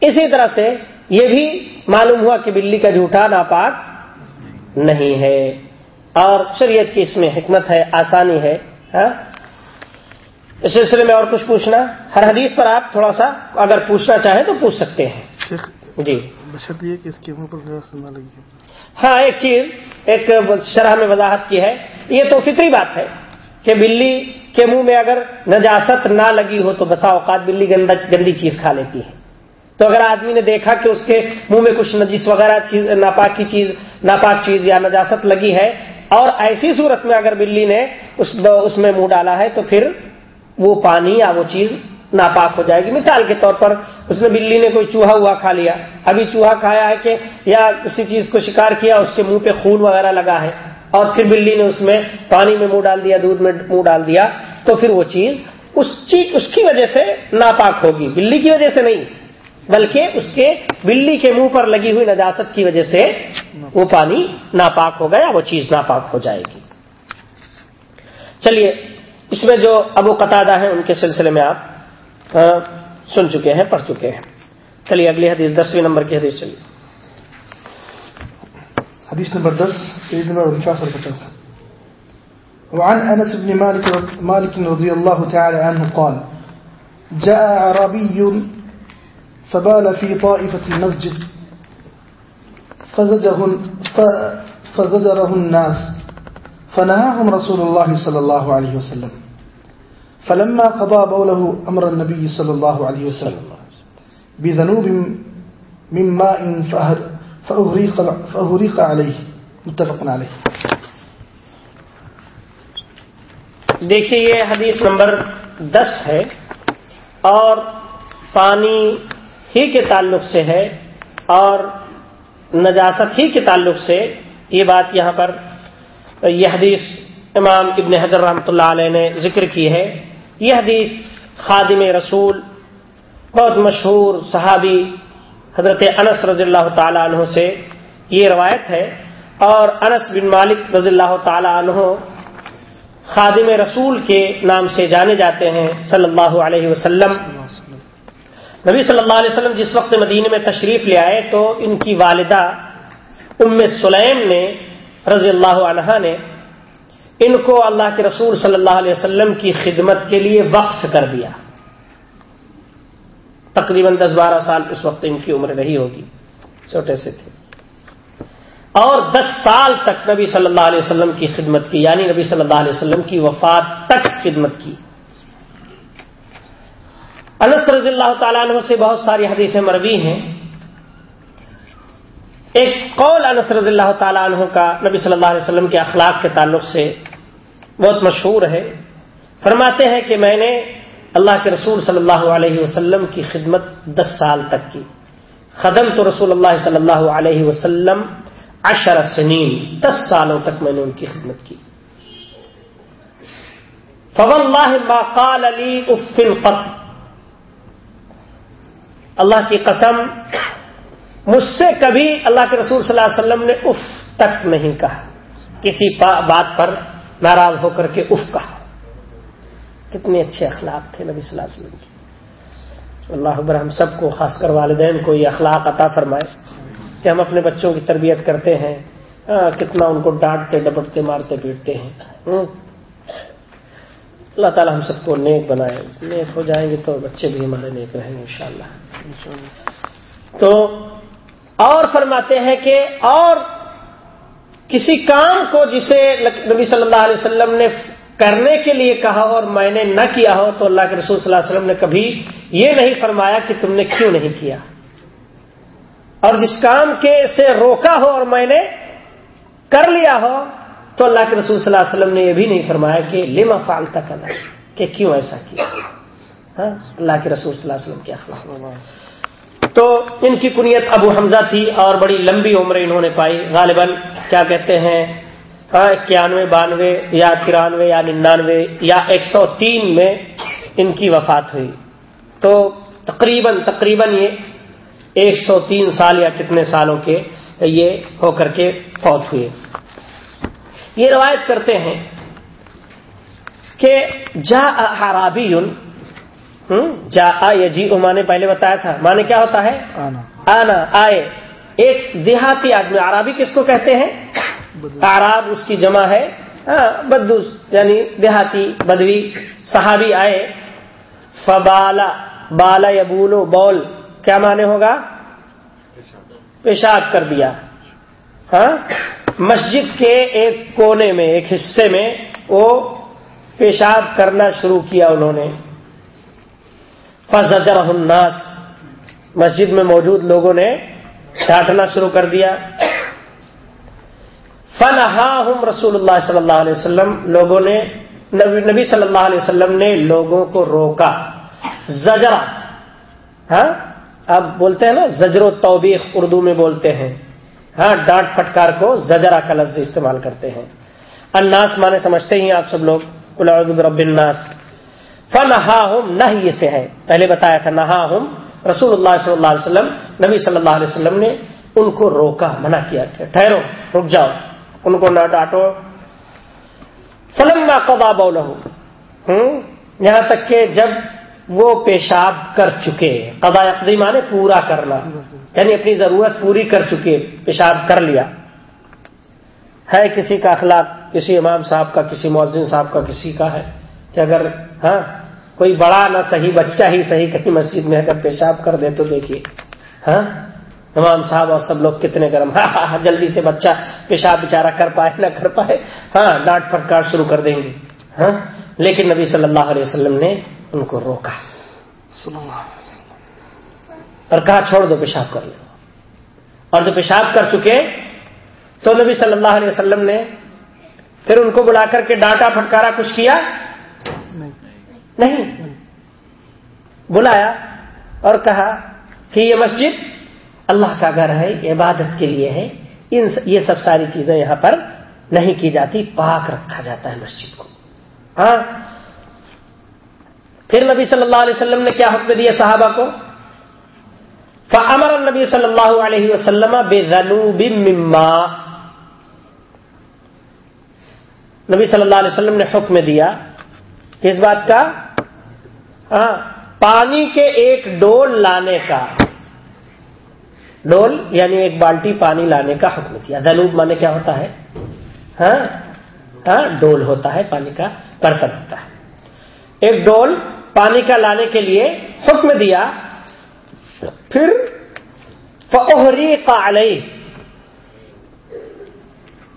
اسی طرح سے یہ بھی معلوم ہوا کہ بلی کا جھوٹا ناپاک نہیں ہے۔ اور شریعت کی اس میں حکمت ہے آسانی ہے۔ ہاں؟ اس سلسلے میں اور کچھ پوچھنا؟ ہر حدیث پر آپ تھوڑا سا اگر پوچھنا چاہیں تو پوچھ سکتے ہیں۔ جی۔ کہ اس کے منہ پر ہاں ایک چیز، ایک شرح میں وضاحت کی ہے۔ یہ تو فطری بات ہے کہ بلی کے منہ میں اگر نجاست نہ لگی ہو تو بسا اوقات بلی گندی چیز کھا لیتی ہے۔ تو اگر آدمی نے دیکھا کہ اس کے منہ میں کچھ نجیس وغیرہ چیز ناپاک کی چیز، ناپاک چیز یا نجاست لگی ہے اور ایسی صورت میں اگر بلی نے اس میں منہ ڈالا ہے تو پھر وہ پانی یا وہ چیز ناپاک ہو جائے گی۔ مثال کے طور پر اس نے بلی نے کوئی چوہا ہوا کھا لیا۔ ابھی چوہا کھایا ہے کہ یا کسی چیز کو شکار کیا، اس کے منہ پہ خون وغیرہ لگا ہے اور پھر بلی نے اس میں پانی میں منہ ڈال دیا، دودھ میں منہ ڈال دیا، تو پھر وہ چیز اس چیز، اس کی وجہ سے ناپاک ہوگی۔ بلی کی وجہ سے نہیں، بلکہ اس کے بلی کے منہ پر لگی ہوئی نجاست کی وجہ سے وہ پانی ناپاک ہو گیا، وہ چیز ناپاک ہو جائے گی۔ چلیے، اس میں جو ابو قطع ہیں، ان کے سلسلے میں آپ سن چکے ہیں پڑھ چکے ہیں۔ چلیے اگلی حدیث دسویں نمبر کی حدیث چلیے۔ حديث نمبر 10 سيد نمبر 49 وعن أنس بن مالك, مالك رضي الله تعالى عنه قال جاء عربي فبال في طائفة المسجد فزجره الناس فنهاهم رسول الله صلى الله عليه وسلم۔ فلما قضى بوله أمر النبي صلى الله عليه وسلم بذنوب من ماء فأهد فأهريق عليه. متفق عليه. دیکھیے، یہ حدیث نمبر دس ہے اور پانی ہی کے تعلق سے ہے اور نجاست ہی کے تعلق سے یہ بات یہاں پر یہ حدیث امام ابن حضر رحمۃ اللہ علیہ نے ذکر کی ہے۔ یہ حدیث خادم رسول، بہت مشہور صحابی حضرت انس رضی اللہ تعالی عنہ سے یہ روایت ہے اور انس بن مالک رضی اللہ تعالی عنہ خادم رسول کے نام سے جانے جاتے ہیں صلی اللہ علیہ وسلم۔ نبی صلی اللہ علیہ وسلم جس وقت مدینے میں تشریف لے آئے تو ان کی والدہ ام سلیم نے رضی اللہ عنہ نے ان کو اللہ کے رسول صلی اللہ علیہ وسلم کی خدمت کے لیے وقف کر دیا۔ تقریباً دس بارہ سال اس وقت ان کی عمر رہی ہوگی، چھوٹے سے تھے۔ اور دس سال تک نبی صلی اللہ علیہ وسلم کی خدمت کی یعنی نبی صلی اللہ علیہ وسلم کی وفات تک خدمت کی۔ انس رضی اللہ تعالیٰ عنہ سے بہت ساری حدیثیں مروی ہیں۔ ایک قول انس رضی اللہ تعالیٰ عنہ کا نبی صلی اللہ علیہ وسلم کے اخلاق کے تعلق سے بہت مشہور ہے۔ فرماتے ہیں کہ میں نے اللہ کے رسول صلی اللہ علیہ وسلم کی خدمت دس سال تک کی۔ خدم تو رسول اللہ صلی اللہ علیہ وسلم عشر سنین، دس سالوں تک میں نے ان کی خدمت کی۔ اللہ قال علی افن قط۔ اللہ کی قسم مجھ سے کبھی اللہ کے رسول صلی اللہ علیہ وسلم نے اف تک نہیں کہا۔ کسی بات پر ناراض ہو کر کے اف کہا۔ کتنے اچھے اخلاق تھے نبی صلی اللہ علیہ وسلم کے۔ اللہ اکبر، ہم سب کو، خاص کر والدین کو یہ اخلاق عطا فرمائے کہ ہم اپنے بچوں کی تربیت کرتے ہیں۔ کتنا ان کو ڈانٹتے، ڈپٹتے، مارتے، پیٹتے ہیں۔ اللہ تعالی ہم سب کو نیک بنائے۔ نیک ہو جائیں گے تو بچے بھی ہمارے نیک رہیں گے انشاءاللہ۔ تو اور فرماتے ہیں کہ اور کسی کام کو جسے نبی صلی اللہ علیہ وسلم نے کرنے کے لیے کہا ہو اور میں نے نہ کیا ہو تو اللہ کے رسول صلی اللہ علیہ وسلم نے کبھی یہ نہیں فرمایا کہ تم نے کیوں نہیں کیا اور جس کام کے سے روکا ہو اور میں نے کر لیا ہو تو اللہ کے رسول صلی اللہ علیہ وسلم نے یہ بھی نہیں فرمایا کہ لما فالتا کرنا کہ کیوں ایسا کیا؟ ہاں اللہ کے رسول صلی اللہ علیہ وسلم کے اخلاق۔ تو ان کی کنیت ابو حمزہ تھی اور بڑی لمبی عمر انہوں نے پائی۔ غالباً کیا کہتے ہیں؟ اکیانوے، بانوے یا ترانوے یا ننانوے یا ایک سو تین میں ان کی وفات ہوئی۔ تو تقریباً تقریباً یہ ایک سو تین سال یا کتنے سالوں کے یہ ہو کر کے فوت ہوئے۔ یہ روایت کرتے ہیں کہ جا ہرابی جا جی نے پہلے بتایا تھا۔ مانے کیا ہوتا ہے؟ آنا۔ آئے۔ ایک دیہاتی آدمی عرابی کس کو کہتے ہیں؟ آراب اس کی جمع ہے۔ ہاں، بدوس یعنی دیہاتی بدوی صحابی آئے۔ فبالا بالا یا بولو بول۔ کیا مانے ہوگا؟ پیشاب کر دیا۔ ہاں؟ مسجد کے ایک کونے میں ایک حصے میں وہ پیشاب کرنا شروع کیا انہوں نے۔ فضر الناس۔ مسجد میں موجود لوگوں نے ڈانٹنا شروع کر دیا۔ فنہا رسول اللہ صلی اللہ علیہ وسلم۔ لوگوں نے، نبی صلی اللہ علیہ وسلم نے لوگوں کو روکا۔ زجرا ہاں؟ اب بولتے ہیں نا، زجر و توبیخ اردو میں بولتے ہیں۔ ہاں ڈانٹ پھٹکار کو زجرا کا لفظ استعمال کرتے ہیں۔ الناس مانے سمجھتے ہی آپ سب لوگ۔ رب الناس۔ فنہا ہم نہ سے ہے۔ پہلے بتایا تھا نہا ہم رسول اللہ صلی اللہ علیہ وسلم، نبی صلی اللہ علیہ وسلم نے ان کو روکا، منع کیا ٹھہرو، رک جاؤ۔ ان کو نہ ڈانٹو۔ فلم قدا بول ہوں، یہاں تک کہ جب وہ پیشاب کر چکے قضا اقدی مانے پورا کرنا یعنی اپنی ضرورت پوری کر چکے، پیشاب کر لیا۔ ہے کسی کا اخلاق، کسی امام صاحب کا، کسی معذن صاحب کا، کسی کا ہے، کہ اگر ہاں؟ کوئی بڑا نہ صحیح، بچہ ہی صحیح کہیں مسجد میں اگر پیشاب کر دے تو دیکھیے۔ ہاں؟ امام صاحب اور سب لوگ کتنے گرم۔ ہاں, ہاں،, ہاں، جلدی سے بچہ پیشاب بےچارا کر پائے، نہ کر پائے۔ ہاں ڈانٹ پھٹکار شروع کر دیں گے۔ ہاں؟ لیکن نبی صلی اللہ علیہ وسلم نے ان کو روکا۔ اور کہا، چھوڑ دو، پیشاب کر لو۔ اور جو پیشاب کر چکے، تو نبی صلی اللہ علیہ وسلم نے پھر ان کو بلا کر کے ڈانٹا پھٹکارا کچھ کیا۔ نہیں۔ بلایا اور کہا کہ یہ مسجد اللہ کا گھر ہے عبادت کے لیے ہے۔ ان یہ سب ساری چیزیں یہاں پر نہیں کی جاتی، پاک رکھا جاتا ہے مسجد کو۔ ہاں۔ پھر نبی صلی اللہ علیہ وسلم نے کیا حکم دیا صحابہ کو؟ فمر نبی صلی اللہ علیہ وسلم بے مما۔ نبی صلی اللہ علیہ وسلم نے حکم دیا کس بات کا ہاں، پانی کے ایک ڈول لانے کا، ڈول یعنی ایک بالٹی پانی لانے کا حکم دیا دلوب مانے کیا ہوتا ہے؟ ہاں ہاں ڈول ہوتا ہے، پانی کا برتن ہوتا ہے۔ ایک ڈول پانی کا لانے کے لیے حکم دیا، پھر فہری علیہ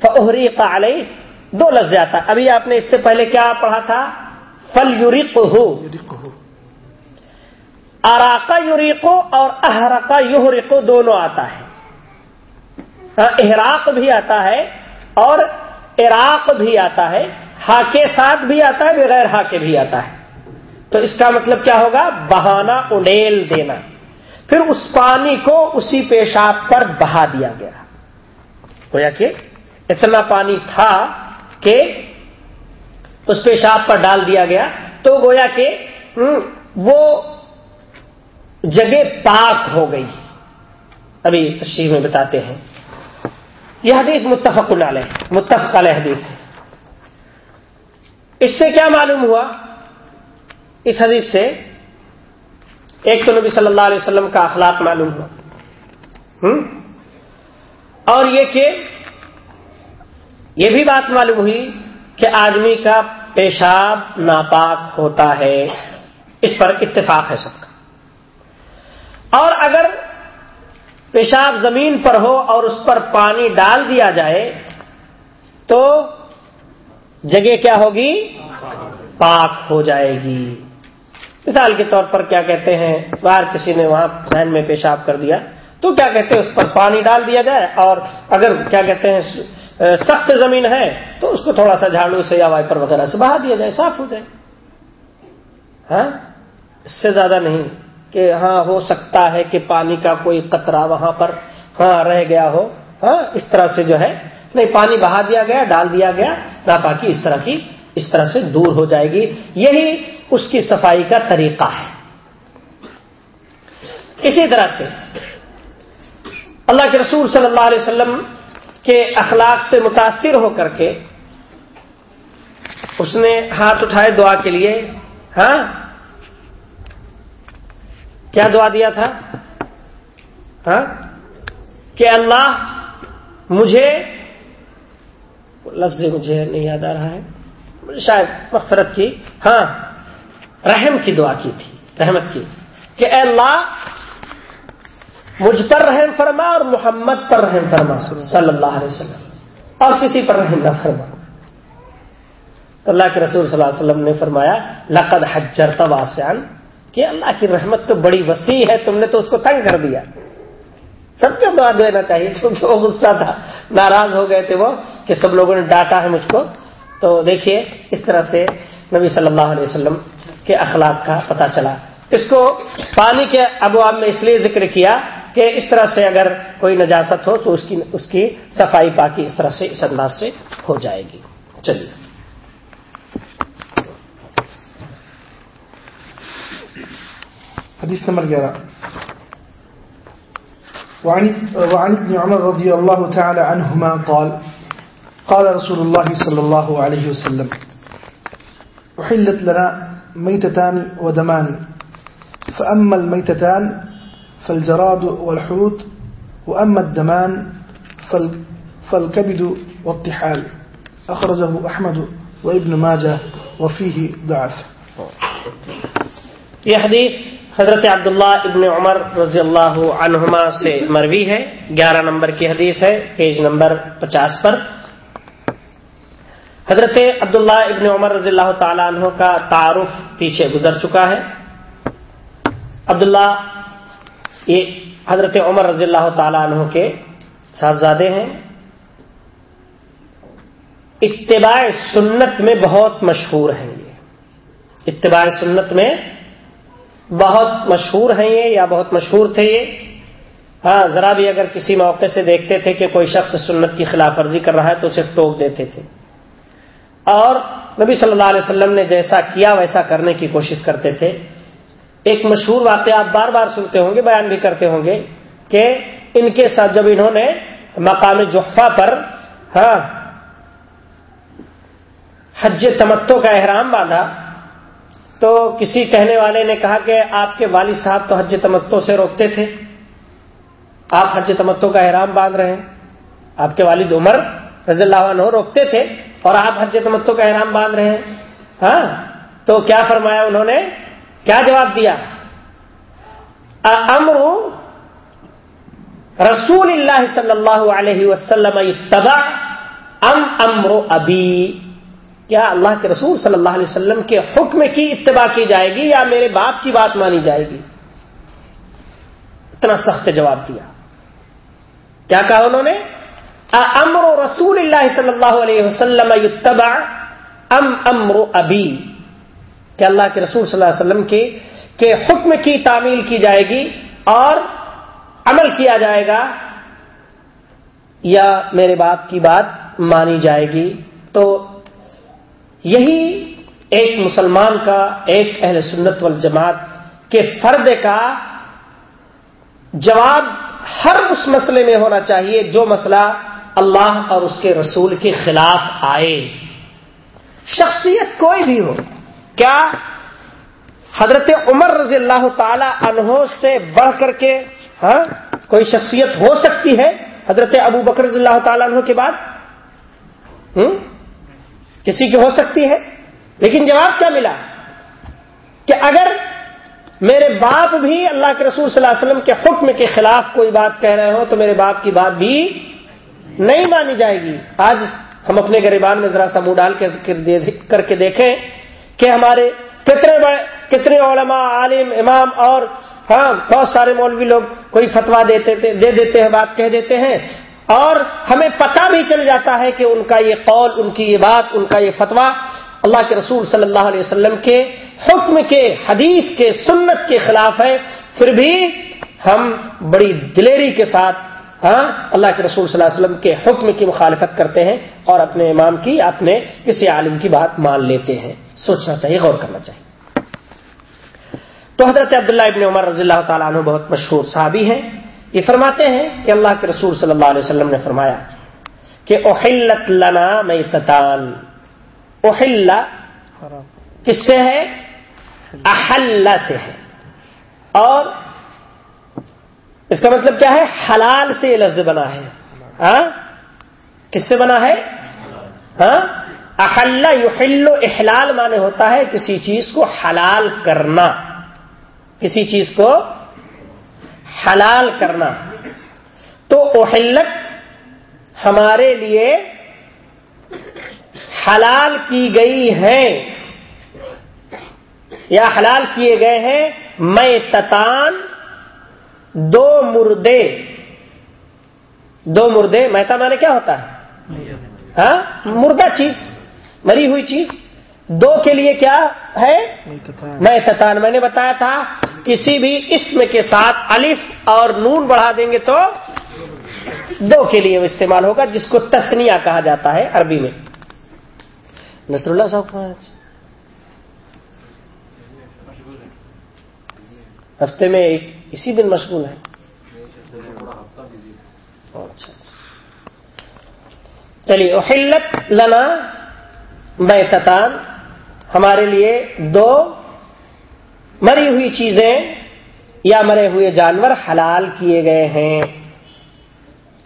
فہری علیہ دو لفظ آتا۔ ابھی آپ نے اس سے پہلے کیا پڑھا تھا؟ فل یوریق ہو اراقا یوریقو اور احرقا یوریقو دونوں آتا ہے۔ ہاں، احراق بھی آتا ہے اور عراق بھی آتا ہے۔ ہا کے ساتھ بھی آتا ہے، بغیر ہا کے بھی آتا ہے۔ تو اس کا مطلب کیا ہوگا؟ بہانا اڈیل دینا۔ پھر اس پانی کو اسی پیشاب پر بہا دیا گیا۔ گویا کہ اتنا پانی تھا کہ اس پیشاب پر ڈال دیا گیا۔ تو گویا کہ وہ جگہ پاک ہو گئی۔ ابھی تشریح میں بتاتے ہیں۔ یہ حدیث متفق علیہ متفق علیہ حدیث ہے۔ اس سے کیا معلوم ہوا؟ اس حدیث سے ایک تو نبی صلی اللہ علیہ وسلم کا اخلاق معلوم ہوا۔ اور یہ کہ یہ بھی بات معلوم ہوئی کہ آدمی کا پیشاب ناپاک ہوتا ہے۔ اس پر اتفاق ہے سب کا۔ اور اگر پیشاب زمین پر ہو اور اس پر پانی ڈال دیا جائے تو جگہ کیا ہوگی؟ پاک ہو جائے گی۔ مثال کے طور پر کیا کہتے ہیں؟ باہر کسی نے وہاں ذہن میں پیشاب کر دیا تو کیا کہتے ہیں؟ اس پر پانی ڈال دیا جائے اور اگر کیا کہتے ہیں؟ سخت زمین ہے تو اس کو تھوڑا سا جھاڑو سے یا وائپر وغیرہ سے بہا دیا جائے، صاف ہو جائے۔ ہاں؟ اس سے زیادہ نہیں۔ کہ ہاں ہو سکتا ہے کہ پانی کا کوئی قطرہ وہاں پر ہاں رہ گیا ہو۔ ہاں اس طرح سے جو ہے، نہیں، پانی بہا دیا گیا، ڈال دیا گیا، ناپاکی اس طرح کی، اس طرح سے دور ہو جائے گی۔ یہی اس کی صفائی کا طریقہ ہے۔ اسی طرح سے اللہ کے رسول صلی اللہ علیہ وسلم کے اخلاق سے متاثر ہو کر کے اس نے ہاتھ اٹھائے دعا کے لیے ہاں کیا دعا دیا تھا؟ ہاں؟ کہ اللہ مجھے لفظ مجھے نہیں یاد آ رہا ہے۔ شاید مغفرت کی ہاں رحم کی دعا کی تھی، رحمت کی۔ کہ اے اللہ، مجھ پر رحم فرما اور محمد پر رحم فرما، صلی اللہ علیہ وسلم۔ اور کسی پر رحم نہ فرما۔ تو اللہ کے رسول صلی اللہ علیہ وسلم نے فرمایا، لقد حجر تواسعن کہ اللہ کی رحمت تو بڑی وسیع ہے، تم نے تو اس کو تنگ کر دیا۔ سب کو دعا دینا چاہیے، کیونکہ وہ غصہ تھا، ناراض ہو گئے تھے وہ کہ سب لوگوں نے ڈانٹا ہے مجھ کو۔ تو دیکھیے، اس طرح سے نبی صلی اللہ علیہ وسلم کے اخلاق کا پتہ چلا۔ اس کو پانی کے ابواب میں اس لیے ذکر کیا کہ اس طرح سے اگر کوئی نجاست ہو تو اس کی اس کی صفائی پاکی اس طرح سے، اس انداز سے ہو جائے گی۔ چلیے۔ حديث نمبر 11 وعن, وعن ابن عمر رضي الله تعالى عنهما قال قال رسول الله صلى الله عليه وسلم أحلت لنا ميتتان ودمان فأما الميتتان فالجراد والحوت وأما الدمان فالكبد والطحال. أخرجه أحمد وابن ماجه وفيه ضعف۔ یہ حدیث حضرت عبداللہ ابن عمر رضی اللہ عنہما سے مروی ہے۔ گیارہ نمبر کی حدیث ہے، پیج نمبر پچاس پر۔ حضرت عبداللہ ابن عمر رضی اللہ تعالی عنہ کا تعارف پیچھے گزر چکا ہے۔ عبداللہ، یہ حضرت عمر رضی اللہ تعالی عنہ کے صاحبزادے ہیں۔ اتباع سنت میں بہت مشہور ہیں یہ۔ اتباع سنت میں بہت مشہور ہیں یہ یا بہت مشہور تھے یہ؟ ہاں ذرا بھی اگر کسی موقع سے دیکھتے تھے کہ کوئی شخص سنت کی خلاف ورزی کر رہا ہے تو اسے ٹوک دیتے تھے۔ اور نبی صلی اللہ علیہ وسلم نے جیسا کیا ویسا کرنے کی کوشش کرتے تھے۔ ایک مشہور واقعہ آپ بار بار سنتے ہوں گے، بیان بھی کرتے ہوں گے کہ ان کے ساتھ جب انہوں نے مقام جحفا پر ہاں حج تمتو کا احرام باندھا تو کسی کہنے والے نے کہا کہ آپ کے والد صاحب تو حج تمتو سے روکتے تھے۔ آپ حج تمتو کا احرام باندھ رہے ہیں۔ آپ کے والد عمر رضی اللہ عنہ روکتے تھے اور آپ حج تمتو کا احرام باندھ رہے ہیں۔ ہاں؟ تو کیا فرمایا انہوں نے؟ کیا جواب دیا؟ امر رسول اللہ صلی اللہ علیہ وسلم ام امر ابی؟ کیا اللہ کے رسول صلی اللہ علیہ وسلم کے حکم کی اتباع کی جائے گی یا میرے باپ کی بات مانی جائے گی؟ اتنا سخت جواب دیا۔ کیا کہا انہوں نے؟ امر رسول اللہ صلی اللہ علیہ وسلم اتبع ام امر ابی کہ اللہ کے رسول صلی اللہ علیہ وسلم کے کہ حکم کی تعمیل کی جائے گی اور عمل کیا جائے گا یا میرے باپ کی بات مانی جائے گی؟ تو یہی ایک مسلمان کا ایک اہل سنت والجماعت کے فرد کا جواب ہر اس مسئلے میں ہونا چاہیے جو مسئلہ اللہ اور اس کے رسول کے خلاف آئے۔ شخصیت کوئی بھی ہو، کیا حضرت عمر رضی اللہ تعالی عنہ سے بڑھ کر کے ہاں کوئی شخصیت ہو سکتی ہے حضرت ابو بکر رضی اللہ تعالیٰ عنہ کے بعد؟ ہوں؟ کسی کی ہو سکتی ہے؟ لیکن جواب کیا ملا؟ کہ اگر میرے باپ بھی اللہ کے رسول صلی اللہ علیہ وسلم کے حکم کے خلاف کوئی بات کہہ رہے ہو تو میرے باپ کی بات بھی نہیں مانی جائے گی۔ آج ہم اپنے گریبان میں ذرا سا منہ ڈال کر کے دیکھیں کہ ہمارے کتنے بڑے کتنے علماء، عالم، امام اور ہاں بہت سارے مولوی لوگ کوئی فتوا دیتے دے دیتے ہیں، بات کہہ دیتے ہیں۔ اور ہمیں پتہ بھی چل جاتا ہے کہ ان کا یہ قول، ان کی یہ بات، ان کا یہ فتوا اللہ کے رسول صلی اللہ علیہ وسلم کے حکم کے، حدیث کے، سنت کے خلاف ہے۔ پھر بھی ہم بڑی دلیری کے ساتھ ہاں اللہ کے رسول صلی اللہ علیہ وسلم کے حکم کی مخالفت کرتے ہیں اور اپنے امام کی، اپنے کسی عالم کی بات مان لیتے ہیں۔ سوچنا چاہیے، غور کرنا چاہیے۔ تو حضرت عبداللہ ابن عمر رضی اللہ تعالیٰ عنہ بہت مشہور صحابی ہیں۔ یہ فرماتے ہیں کہ اللہ کے رسول صلی اللہ علیہ وسلم نے فرمایا کہ اوہلت لنا میں تتان اوہلا کس سے ہے؟ احلہ سے ہے۔ اور اس کا مطلب کیا ہے؟ حلال سے یہ لفظ بنا ہے۔ ہاں؟ کس سے بنا ہے؟ ہاں؟ احلہ یحل احلال مانے ہوتا ہے کسی چیز کو حلال کرنا۔ کسی چیز کو حلال کرنا۔ تو اہلت ہمارے لیے حلال کی گئی ہے۔ یا حلال کیے گئے ہیں۔ میں تتان دو مردے۔ دو مردے، میتا مانے کیا ہوتا ہے؟ ہاں؟ مردہ چیز، مری ہوئی چیز۔ دو کے لیے کیا ہے؟ میں تتان میں نے بتایا تھا۔ کسی بھی اسم کے ساتھ الف اور نون بڑھا دیں گے تو دو کے لیے استعمال ہوگا، جس کو تخنیا کہا جاتا ہے عربی میں۔ نصر اللہ صاحب ہفتے میں ایک اسی دن مشغول ہے۔ اچھا۔ چلیے، احلت لنا میں ہمارے لیے دو مری ہوئی چیزیں یا مرے ہوئے جانور حلال کیے گئے ہیں۔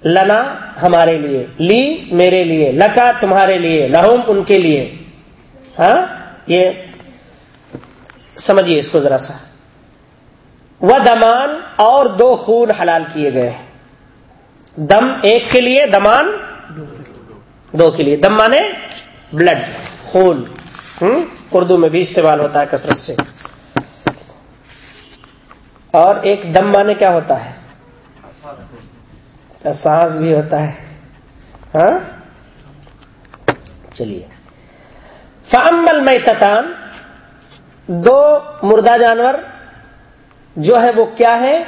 لنا ہمارے لیے، لی میرے لیے، لکا تمہارے لیے، لہم ان کے لیے۔ ہاں؟ یہ سمجھیے اس کو ذرا سا۔ وہ دمان اور دو خون حلال کیے گئے ہیں۔ دم ایک کے لیے، دمان دو کے لیے۔ دم مانے بلڈ خون۔ اردو میں بھی استعمال ہوتا ہے کثرت سے۔ اور ایک دم مانے کیا ہوتا ہے؟ سانس بھی ہوتا ہے۔ ہاں؟ چلیے۔ فامل میں تتان دو مردہ جانور جو ہے وہ کیا ہے؟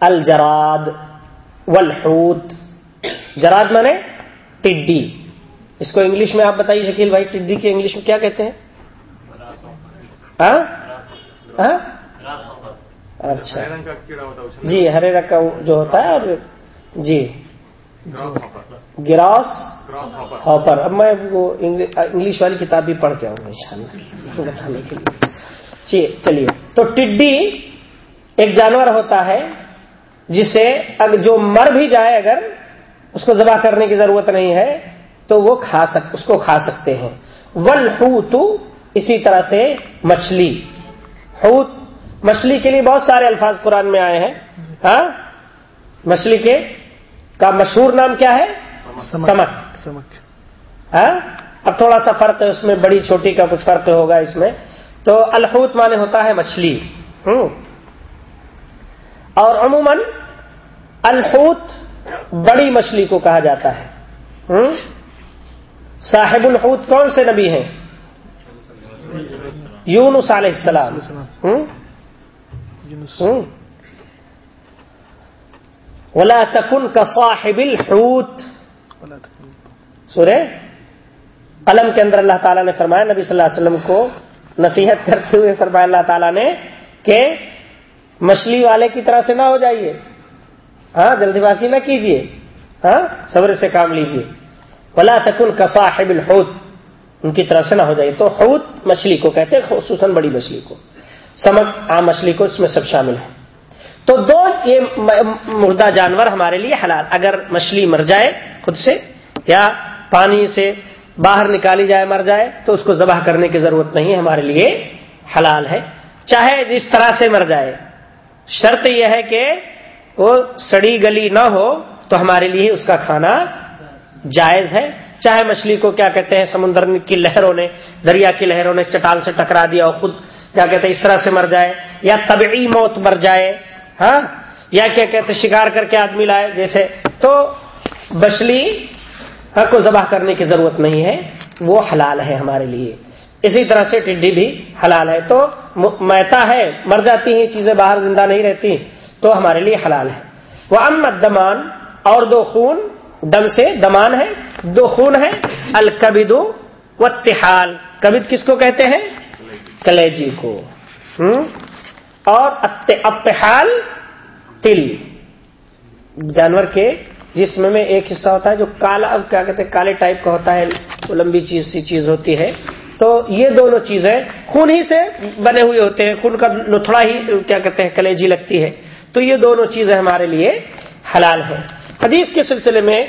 الجراد والحوت۔ جراد مانے ٹڈی۔ اس کو انگلش میں آپ بتائیے شکیل بھائی، ٹڈی کی انگلش میں کیا کہتے ہیں؟ ہاں؟ ہاں؟ اچھا۔ جی ہرے رنگ کا جو ہوتا ہے اور جی۔ Grass hopper. اب میں وہ انگ- انگلش والی کتاب بھی پڑھ کے آؤں گا انشاءاللہ بتانے کے لیے۔ چی- چلیے۔ تو ٹڈی ایک جانور ہوتا ہے جسے جو مر بھی جائے اگر اس کو ذبح کرنے کی ضرورت نہیں ہے تو وہ کھا سک اس کو کھا سکتے ہیں۔ ولحوت اسی طرح سے مچھلی۔ حوت مچھلی کے لیے بہت سارے الفاظ قرآن میں آئے ہیں۔ ہاں؟ مچھلی کے کا مشہور نام کیا ہے؟ سمک۔ سمک۔ ہاں؟ اب تھوڑا سا فرق ہے اس میں بڑی چھوٹی کا کچھ فرق ہوگا اس میں۔ تو الحوت مانے ہوتا ہے مچھلی۔ اور عموماً الحوت بڑی مچھلی کو کہا جاتا ہے۔ صاحب الحوت کون سے نبی ہیں؟ یونس علیہ السلام۔ ولا تکن کا صاحب الحوت سورہ قلم کے اندر اللہ تعالیٰ نے فرمایا نبی صلی اللہ علیہ وسلم کو نصیحت کرتے ہوئے فرمایا اللہ تعالیٰ نے کہ مچھلی والے کی طرح سے نہ ہو جائیے۔ ہاں جلدی بازی نہ کیجیے۔ ہاں صبر سے کام لیجیے۔ ولا تکن کا صاحب الحوت۔ ان کی طرح سے نہ ہو جائیے۔ تو حوت مچھلی کو کہتے ہیں خصوصاً بڑی مچھلی کو۔ سمک عام مچھلی کو اس میں سب شامل ہے۔ تو دو یہ مردہ جانور ہمارے لیے حلال۔ اگر مچھلی مر جائے خود سے یا پانی سے باہر نکالی جائے، مر جائے، تو اس کو ذبح کرنے کی ضرورت نہیں ہے ہمارے لیے حلال ہے۔ چاہے جس طرح سے مر جائے۔ شرط یہ ہے کہ وہ سڑی گلی نہ ہو تو ہمارے لیے اس کا کھانا جائز ہے۔ چاہے مچھلی کو کیا کہتے ہیں، سمندر کی لہروں نے، دریا کی لہروں نے چٹان سے ٹکرا دیا اور خود کیا کہتے اس طرح سے مر جائے، یا طبعی موت مر جائے ہاں؟ یا کیا کہتے شکار کر کے آدمی لائے، جیسے، تو مچھلی کو ذبح کرنے کی ضرورت نہیں ہے، وہ حلال ہے ہمارے لیے۔ اسی طرح سے ٹڈی بھی حلال ہے۔ تو میتا ہے، مر جاتی ہیں، چیزیں باہر زندہ نہیں رہتی، تو ہمارے لیے حلال ہے۔ وہ امت دمان اور دو خون، دم سے دمان ہے، دو خون ہے، الکبد و تحال کبد کس کو کہتے ہیں؟ کلیجی کو۔ اور اتحال تل۔ جانور کے جسم میں ایک حصہ ہوتا ہے جو کالا اب کیا کہتے ہیں؟ کالے ٹائپ کا ہوتا ہے۔ لمبی چیز سی چیز ہوتی ہے۔ تو یہ دونوں چیزیں خون ہی سے بنے ہوئے ہوتے ہیں۔ خون کا لتھڑا ہی کیا کہتے ہیں؟ کلیجی لگتی ہے۔ تو یہ دونوں چیزیں ہمارے لیے حلال ہیں۔ حدیث کے سلسلے میں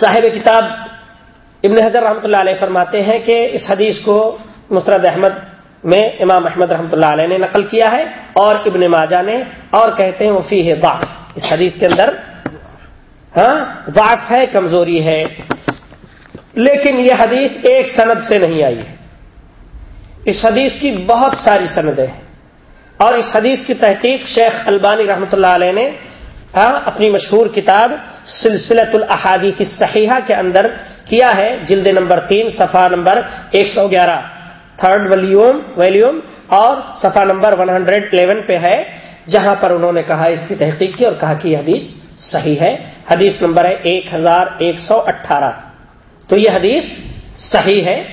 صاحب کتاب ابن حضر رحمۃ اللہ علیہ فرماتے ہیں کہ اس حدیث کو مسرد احمد میں امام احمد رحمۃ اللہ علیہ نے نقل کیا ہے اور ابن ماجہ نے اور کہتے ہیں وہ فی ہے اس حدیث کے اندر ہاں ضعف ہے، کمزوری ہے۔ لیکن یہ حدیث ایک سند سے نہیں آئی ہے۔ اس حدیث کی بہت ساری سندیں ہیں۔ اور اس حدیث کی تحقیق شیخ البانی رحمۃ اللہ علیہ نے ہاں، اپنی مشہور کتاب سلسلت الاحادیث الصحیحہ کے اندر کیا ہے، جلد نمبر تین، صفحہ نمبر ایک سو گیارہ۔ تھرڈ ولیوم ویلیوم اور صفحہ نمبر ون ہنڈریڈ الیون پہ ہے، جہاں پر انہوں نے کہا اس کی تحقیق کی اور کہا کہ یہ حدیث صحیح ہے۔ حدیث نمبر ہے ایک ہزار ایک سو اٹھارہ۔ تو یہ حدیث صحیح ہے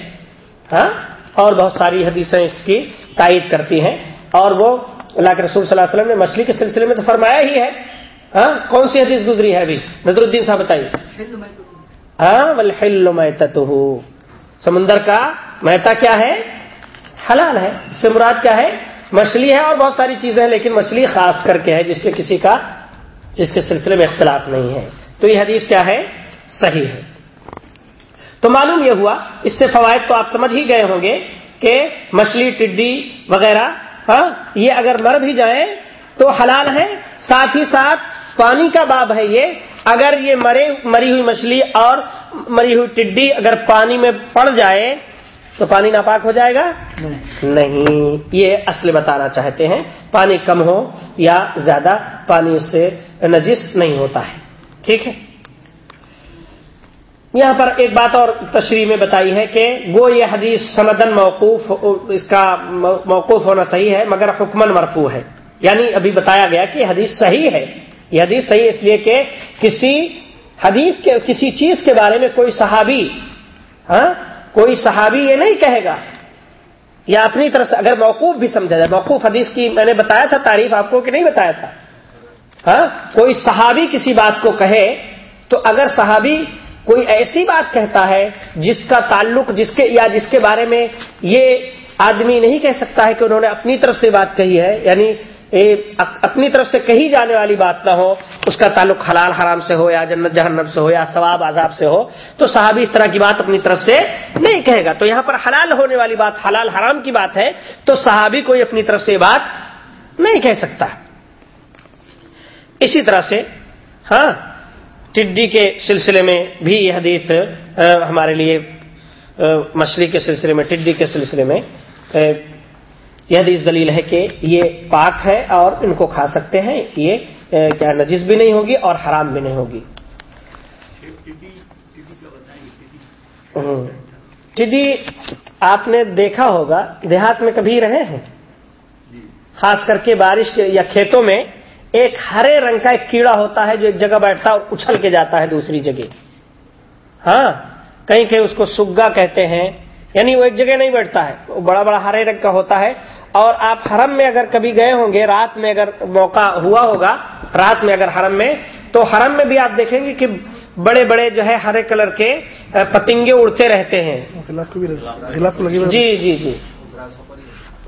ہاں؟ اور بہت ساری حدیثیں اس کی تائید کرتی ہیں۔ اور وہ اللہ کے رسول صلی اللہ علیہ وسلم نے مچھلی کے سلسلے میں تو فرمایا ہی ہے۔ ہاں؟ کون سی حدیث گزری ہے ابھی؟ نظر الدین صاحب بتائیے۔ ہاں؟ والحل میتتہ سمندر کا میتا کیا ہے؟ حلال ہے۔ اس سے مراد کیا ہے؟ مچھلی ہے اور بہت ساری چیزیں ہیں، لیکن مچھلی خاص کر کے ہے، جس پہ کسی کا، جس کے سلسلے میں اختلاف نہیں ہے۔ تو یہ حدیث کیا ہے؟ صحیح ہے۔ تو معلوم یہ ہوا، اس سے فوائد تو آپ سمجھ ہی گئے ہوں گے کہ مچھلی، ٹڈی وغیرہ ہاں یہ اگر مر بھی جائیں تو حلال ہے۔ ساتھ ہی ساتھ پانی کا باب ہے یہ۔ اگر یہ مرے، مری ہوئی مچھلی اور مری ہوئی ٹڈی اگر پانی میں پڑ جائے تو پانی ناپاک ہو جائے گا؟ نہیں۔ یہ اصل بتانا چاہتے ہیں، پانی کم ہو یا زیادہ پانی اس سے نجس نہیں ہوتا ہے۔ ٹھیک ہے؟ یہاں پر ایک بات اور تشریح میں بتائی ہے کہ وہ یہ حدیث سندن موقوف، اس کا موقوف ہونا صحیح ہے، مگر حکمن مرفوع ہے۔ یعنی ابھی بتایا گیا کہ حدیث صحیح ہے۔ یہ حدیث صحیح اس لیے کہ کسی حدیث کے، کسی چیز کے بارے میں کوئی صحابی ہاں کوئی صحابی یہ نہیں کہے گا یا اپنی طرف سے، اگر موقوف بھی سمجھا جائے، موقوف حدیث کی میں نے بتایا تھا، تعریف آپ کو کہ نہیں بتایا تھا؟ ہاں؟ کوئی صحابی کسی بات کو کہے تو اگر صحابی کوئی ایسی بات کہتا ہے جس کا تعلق، جس کے یا جس کے بارے میں یہ آدمی نہیں کہہ سکتا ہے کہ انہوں نے اپنی طرف سے بات کہی ہے یعنی اپنی طرف سے کہی جانے والی بات نہ ہو، اس کا تعلق حلال حرام سے ہو یا جنت جہنم سے ہو یا ثواب عذاب سے ہو، تو صحابی اس طرح کی بات اپنی طرف سے نہیں کہے گا۔ تو یہاں پر حلال ہونے والی بات، حلال حرام کی بات ہے، تو صحابی کوئی اپنی طرف سے بات نہیں کہہ سکتا۔ اسی طرح سے ہاں ٹڈی کے سلسلے میں بھی یہ حدیث ہمارے لیے مچھلی کے سلسلے میں، ٹڈی کے سلسلے میں یہ حدیث دلیل ہے کہ یہ پاک ہے اور ان کو کھا سکتے ہیں، یہ کیا نجس بھی نہیں ہوگی اور حرام بھی نہیں ہوگی۔ ٹڈی آپ نے دیکھا ہوگا، دیہات میں کبھی رہے ہیں؟ خاص کر کے بارش یا کھیتوں میں ایک ہرے رنگ کا ایک کیڑا ہوتا ہے جو ایک جگہ بیٹھتا ہے اور اچھل کے جاتا ہے دوسری جگہ۔ ہاں کہیں کہ اس کو سگا کہتے ہیں یعنی وہ ایک جگہ نہیں بیٹھتا ہے، وہ بڑا بڑا ہرے رنگ کا ہوتا ہے اور آپ حرم میں اگر کبھی گئے ہوں گے رات میں اگر موقع ہوا ہوگا رات میں اگر حرم میں تو حرم میں بھی آپ دیکھیں گے کہ بڑے بڑے جو ہے ہرے کلر کے پتنگے اڑتے رہتے ہیں۔ جی جی جی۔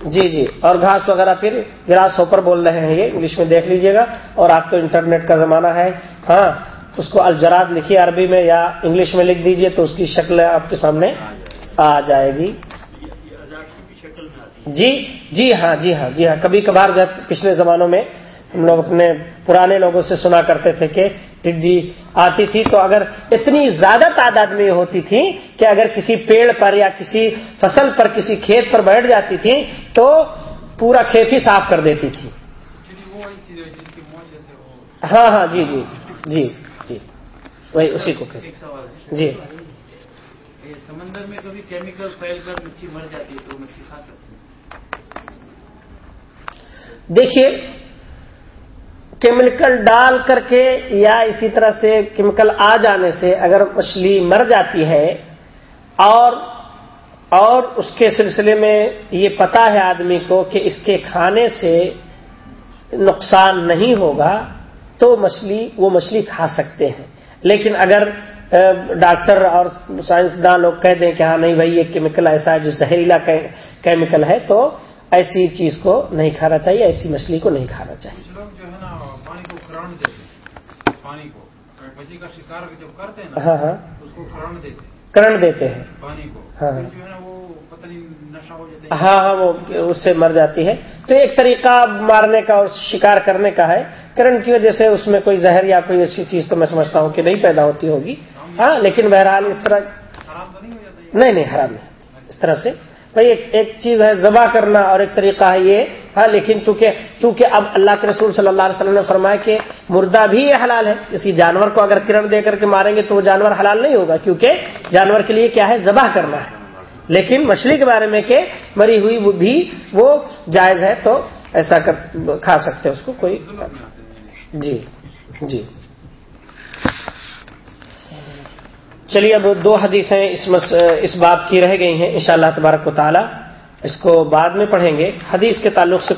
جی جی۔ اور گھاس وغیرہ پھر گراس ہوپر بول رہے ہیں یہ انگلش میں دیکھ لیجیے گا۔ اور آپ تو انٹرنیٹ کا زمانہ ہے۔ ہاں اس کو الجراد لکھیے عربی میں یا انگلش میں لکھ دیجیے تو اس کی شکل آپ کے سامنے آ جائے گی۔ جی جی ہاں جی ہاں جی ہاں۔ کبھی کبھار جب پچھلے زمانوں میں ہم لوگ اپنے پرانے لوگوں سے سنا کرتے تھے کہ ٹڈی آتی تھی تو اگر اتنی زیادہ تعداد میں ہوتی تھی کہ اگر کسی پیڑ پر یا کسی فصل پر کسی کھیت پر بیٹھ جاتی تھی تو پورا کھیت ہی صاف کر دیتی تھی۔ ہاں ہاں جی جی جی جی۔ وہی اسی کو جی۔ سمندر میں کبھی کیمیکل پھیل کر مچھلی مر جاتی ہے تو مچھلی کھا سکتی دیکھیے کیمیکل ڈال کر کے یا اسی طرح سے کیمیکل آ جانے سے اگر مچھلی مر جاتی ہے اور اور اس کے سلسلے میں یہ پتا ہے آدمی کو کہ اس کے کھانے سے نقصان نہیں ہوگا، تو مچھلی، وہ مچھلی کھا سکتے ہیں۔ لیکن اگر ڈاکٹر اور سائنسداں لوگ کہہ دیں کہ ہاں نہیں بھائی یہ کیمیکل ایسا ہے جو زہریلا کیمیکل ہے تو ایسی چیز کو نہیں کھانا چاہیے ایسی مچھلی کو نہیں کھانا چاہیے۔ لوگ جو ہے نا پانی کو کرن دیتے پانی کو مچھلی کا شکار جب کرتے ہیں ہاں ہاں۔ اس کو کرن دیتے کرنٹ دیتے ہیں۔ پانی کو۔ ہاں۔ پھر جو ہے نا وہ ہاں ہاں وہ اس سے مر جاتی ہے۔ تو ایک طریقہ مارنے کا اور شکار کرنے کا ہے۔ کرنٹ کی وجہ سے اس میں کوئی زہر یا کوئی ایسی چیز تو میں سمجھتا ہوں کہ نہیں پیدا ہوتی ہوگی۔ ہاں لیکن بہرحال اس طرح نہیں نہیں حرام نہیں اس طرح سے۔ بھائی ایک ایک چیز ہے ذبح کرنا اور ایک طریقہ ہے یہ۔ ہاں لیکن چونکہ چونکہ اب اللہ کے رسول صلی اللہ علیہ وسلم نے فرمایا کہ مردہ بھی یہ حلال ہے۔ کسی جانور کو اگر کرن دے کر کے ماریں گے تو وہ جانور حلال نہیں ہوگا کیونکہ جانور کے لیے کیا ہے؟ ذبح کرنا ہے۔ لیکن مچھلی کے بارے میں کہ مری ہوئی وہ بھی وہ جائز ہے تو ایسا کر کھا سکتے ہیں اس کو کوئی جی جی۔ چلیے اب دو حدیثیں اس مس اس بات کی رہ گئی ہیں انشاءاللہ تبارک و تعالی۔ اس کو بعد میں پڑھیں گے۔ حدیث کے تعلق سے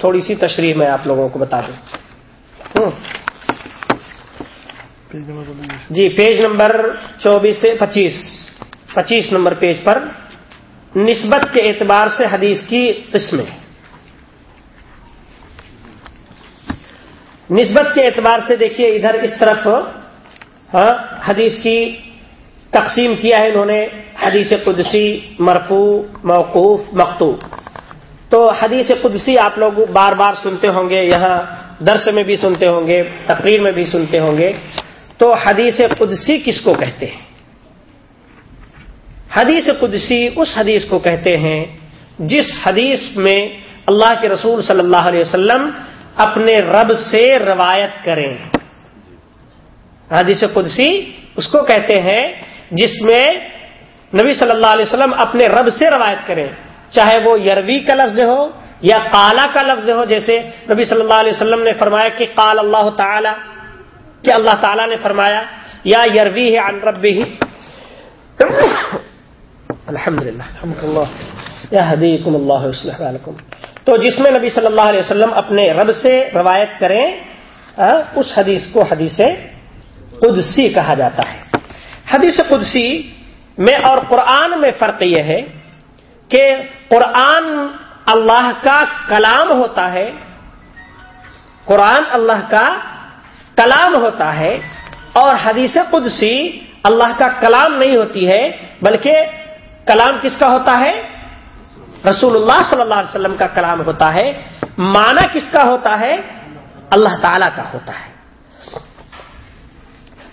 تھوڑی سی تشریح میں آپ لوگوں کو بتا دوں۔ جی پیج نمبر چوبیس سے پچیس۔ پچیس نمبر پیج پر نسبت کے اعتبار سے حدیث کی قسمیں۔ نسبت کے اعتبار سے دیکھیے ادھر اس طرف ہاں حدیث کی تقسیم کیا ہے انہوں نے حدیث قدسی مرفو موقوف مکتو تو حدیث قدسی آپ لوگ بار بار سنتے ہوں گے، یہاں درس میں بھی سنتے ہوں گے، تقریر میں بھی سنتے ہوں گے۔ تو حدیث قدسی کس کو کہتے ہیں؟ حدیث قدسی اس حدیث کو کہتے ہیں جس حدیث میں اللہ کے رسول صلی اللہ علیہ وسلم اپنے رب سے روایت کریں۔ حدیث قدسی اس کو کہتے ہیں جس میں نبی صلی اللہ علیہ وسلم اپنے رب سے روایت کریں۔ چاہے وہ یروی کا لفظ ہو یا کالا کا لفظ ہو، جیسے نبی صلی اللہ علیہ وسلم نے فرمایا کہ کال اللہ تعالی، کہ اللہ تعالیٰ نے فرمایا، یا یروی ہے ان ربی۔ ہی الحمد للہ حدیکم اللہ علیکم تو جس میں نبی صلی اللہ علیہ وسلم اپنے رب سے روایت کریں اس حدیث کو حدیث قدسی کہا جاتا ہے۔ حدیث قدسی میں اور قرآن میں فرق یہ ہے کہ قرآن اللہ کا کلام ہوتا ہے، قرآن اللہ کا کلام ہوتا ہے اور حدیث قدسی اللہ کا کلام نہیں ہوتی ہے، بلکہ کلام کس کا ہوتا ہے؟ رسول اللہ صلی اللہ علیہ وسلم کا کلام ہوتا ہے۔ معنی کس کا ہوتا ہے؟ اللہ تعالی کا ہوتا ہے۔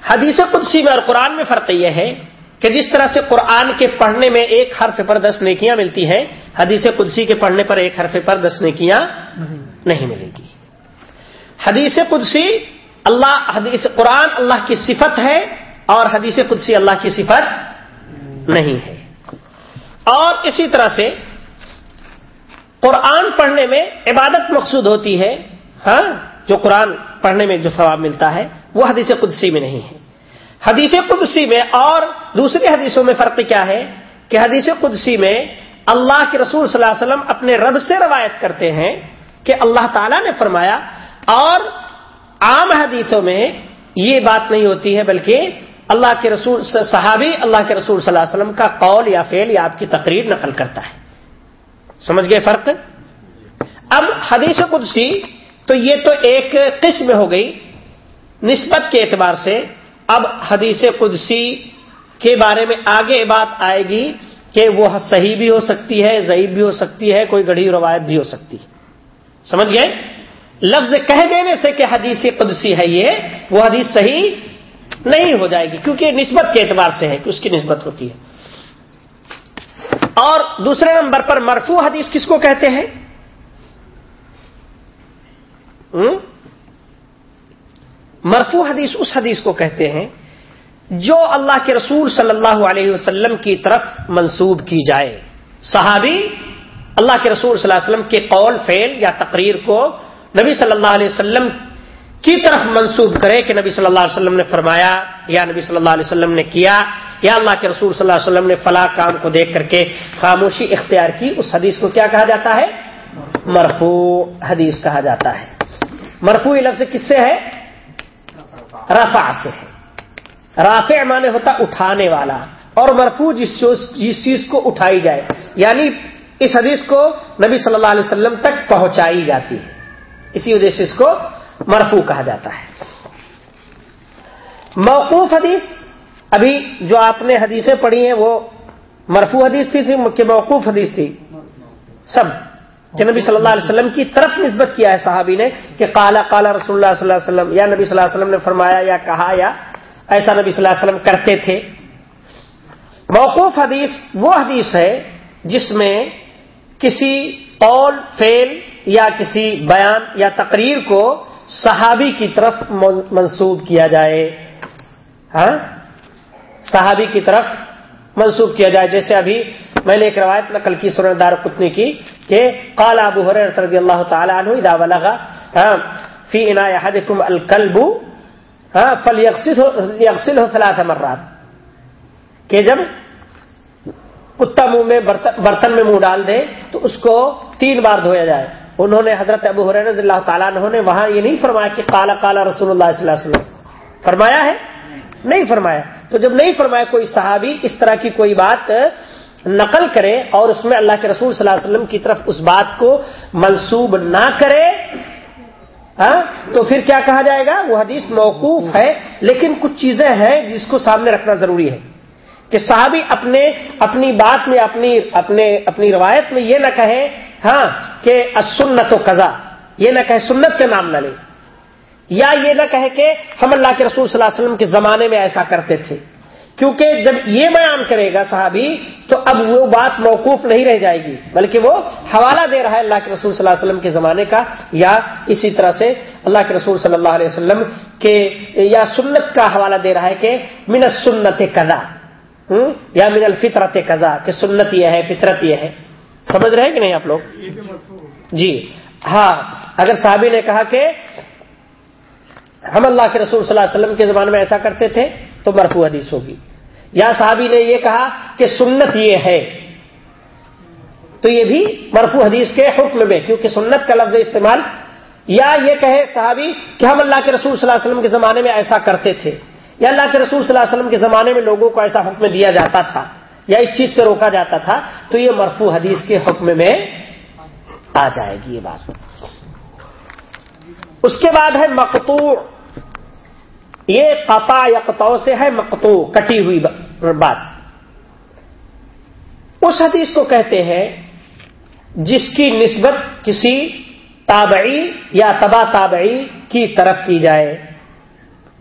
حدیث قدسی میں اور قرآن میں فرق یہ ہے کہ جس طرح سے قرآن کے پڑھنے میں ایک حرف پر دس نیکیاں ملتی ہیں، حدیث قدسی کے پڑھنے پر ایک حرف پر دس نیکیاں نہیں ملے گی۔ حدیث قدسی اللہ، حدیث قرآن اللہ کی صفت ہے اور حدیث قدسی اللہ کی صفت نہیں ہے۔ اور اسی طرح سے قرآن پڑھنے میں عبادت مقصود ہوتی ہے ہاں جو قرآن پڑھنے میں جو ثواب ملتا ہے، وہ حدیث قدسی میں نہیں ہے۔ حدیث قدسی میں اور دوسری حدیثوں میں فرق کیا ہے کہ حدیث قدسی میں اللہ کے رسول صلی اللہ علیہ وسلم اپنے رب سے روایت کرتے ہیں کہ اللہ تعالیٰ نے فرمایا، اور عام حدیثوں میں یہ بات نہیں ہوتی ہے، بلکہ اللہ کے رسول، صحابی اللہ کے رسول صلی اللہ علیہ وسلم کا قول یا فعل یا آپ کی تقریر نقل کرتا ہے۔ سمجھ گئے فرق؟ اب حدیث قدسی تو یہ تو ایک قسم ہو گئی نسبت کے اعتبار سے اب حدیث قدسی کے بارے میں آگے بات آئے گی کہ وہ صحیح بھی ہو سکتی ہے ضعیب بھی ہو سکتی ہے، کوئی گڑھی روایت بھی ہو سکتی ہے۔ سمجھ گئے؟ لفظ کہہ دینے سے کہ حدیث قدسی ہے یہ، وہ حدیث صحیح نہیں ہو جائے گی، کیونکہ نسبت کے اعتبار سے ہے کہ اس کی نسبت ہوتی ہے۔ اور دوسرے نمبر پر مرفوع حدیث کس کو کہتے ہیں؟ مرفوع حدیث اس حدیث کو کہتے ہیں جو اللہ کے رسول صلی اللہ علیہ وسلم کی طرف منسوب کی جائے۔ صحابی اللہ کے رسول صلی اللہ علیہ وسلم کے قول، فعل یا تقریر کو نبی صلی اللہ علیہ وسلم کی طرف منسوب کرے کہ نبی صلی اللہ علیہ وسلم نے فرمایا، یا نبی صلی اللہ علیہ وسلم نے کیا، یا اللہ کے رسول صلی اللہ علیہ وسلم نے فلاں کام کو دیکھ کر کے خاموشی اختیار کی، اس حدیث کو کیا کہا جاتا ہے؟ مرفوع حدیث کہا جاتا ہے۔ مرفوع لفظ کس سے ہے؟ رفع سے ہے۔ رافع مانے ہوتا اٹھانے والا اور مرفوع جس جس چیز کو اٹھائی جائے۔ یعنی اس حدیث کو نبی صلی اللہ علیہ وسلم تک پہنچائی جاتی ہے۔ اسی وجہ سے اس کو مرفوع کہا جاتا ہے۔ موقوف حدیث ابھی جو آپ نے حدیثیں پڑھی ہیں وہ مرفوع حدیث تھی کہ موقوف حدیث تھی۔ سب۔ کہ نبی صلی اللہ علیہ وسلم کی طرف نسبت کیا ہے صحابی نے کہ کالا کالا رسول اللہ صلی اللہ علیہ وسلم، یا نبی صلی اللہ علیہ وسلم نے فرمایا یا کہا یا ایسا نبی صلی اللہ علیہ وسلم کرتے تھے۔ موقوف حدیث وہ حدیث ہے جس میں کسی قول فیل یا کسی بیان یا تقریر کو صحابی کی طرف منسوب کیا جائے۔ ہاں؟ صحابی کی طرف منسوب کیا جائے۔ جیسے ابھی میں نے ایک روایت نقل کی سورن دار کتنی کی کہ کالا ابو حریر رضی اللہ تعالیٰ عنہ ادا ولغا فی انا احدکم الکلب فل ثلاث مرات۔ کہ جب کتا منہ میں برتن میں منہ ڈال دے تو اس کو تین بار دھویا جائے۔ انہوں نے حضرت ابو حریر رضی اللہ تعالیٰ عنہ نے وہاں یہ نہیں فرمایا کہ کالا کالا رسول اللہ صلی اللہ علیہ وسلم۔ فرمایا ہے؟ نہیں فرمایا۔ تو جب نہیں فرمایا کوئی صحابی اس طرح کی کوئی بات نقل کرے اور اس میں اللہ کے رسول صلی اللہ علیہ وسلم کی طرف اس بات کو منسوب نہ کرے ہاں تو پھر کیا کہا جائے گا؟ وہ حدیث موقوف ہے، لیکن کچھ چیزیں ہیں جس کو سامنے رکھنا ضروری ہے کہ صحابی اپنے، اپنی بات میں، اپنی، اپنے، اپنی روایت میں یہ نہ کہے ہاں کہ سنت و قزا یہ نہ کہے سنت کے نام نہ لے۔ یا یہ نہ کہے کہ ہم اللہ کے رسول صلی اللہ علیہ وسلم کے زمانے میں ایسا کرتے تھے۔ کیونکہ جب یہ بیان کرے گا صحابی تو اب وہ بات موقوف نہیں رہ جائے گی بلکہ وہ حوالہ دے رہا ہے اللہ کے رسول صلی اللہ علیہ وسلم کے زمانے کا یا اسی طرح سے اللہ کے رسول صلی اللہ علیہ وسلم کے یا سنت کا حوالہ دے رہا ہے کہ من سنت کزا یا من الفطرت قزا کہ سنت یہ ہے فطرت یہ ہے۔ سمجھ رہے کہ نہیں آپ لوگ؟ جی ہاں اگر صحابی نے کہا کہ ہم اللہ کے رسول صلی اللہ علیہ وسلم کے زمانے میں ایسا کرتے تھے تو مرفوع حدیث ہوگی۔ یا صحابی نے یہ کہا کہ سنت یہ ہے۔ تو یہ بھی مرفوع حدیث کے حکم میں، کیونکہ سنت کا لفظ استعمال، یا یہ کہے صحابی کہ ہم اللہ کے رسول صلی اللہ علیہ وسلم کے زمانے میں ایسا کرتے تھے۔ یا اللہ کے رسول صلی اللہ علیہ وسلم کے زمانے میں لوگوں کو ایسا حکم دیا جاتا تھا، یا اس چیز سے روکا جاتا تھا، تو یہ مرفوع حدیث کے حکم میں آ جائے گی یہ بات۔ اس کے بعد ہے مقتوع یہ قطع یا سے ہے مقتوع کٹی ہوئی بات۔ اس حدیث کو کہتے ہیں، جس کی نسبت کسی تابعی یا تبا تابعی کی طرف کی جائے۔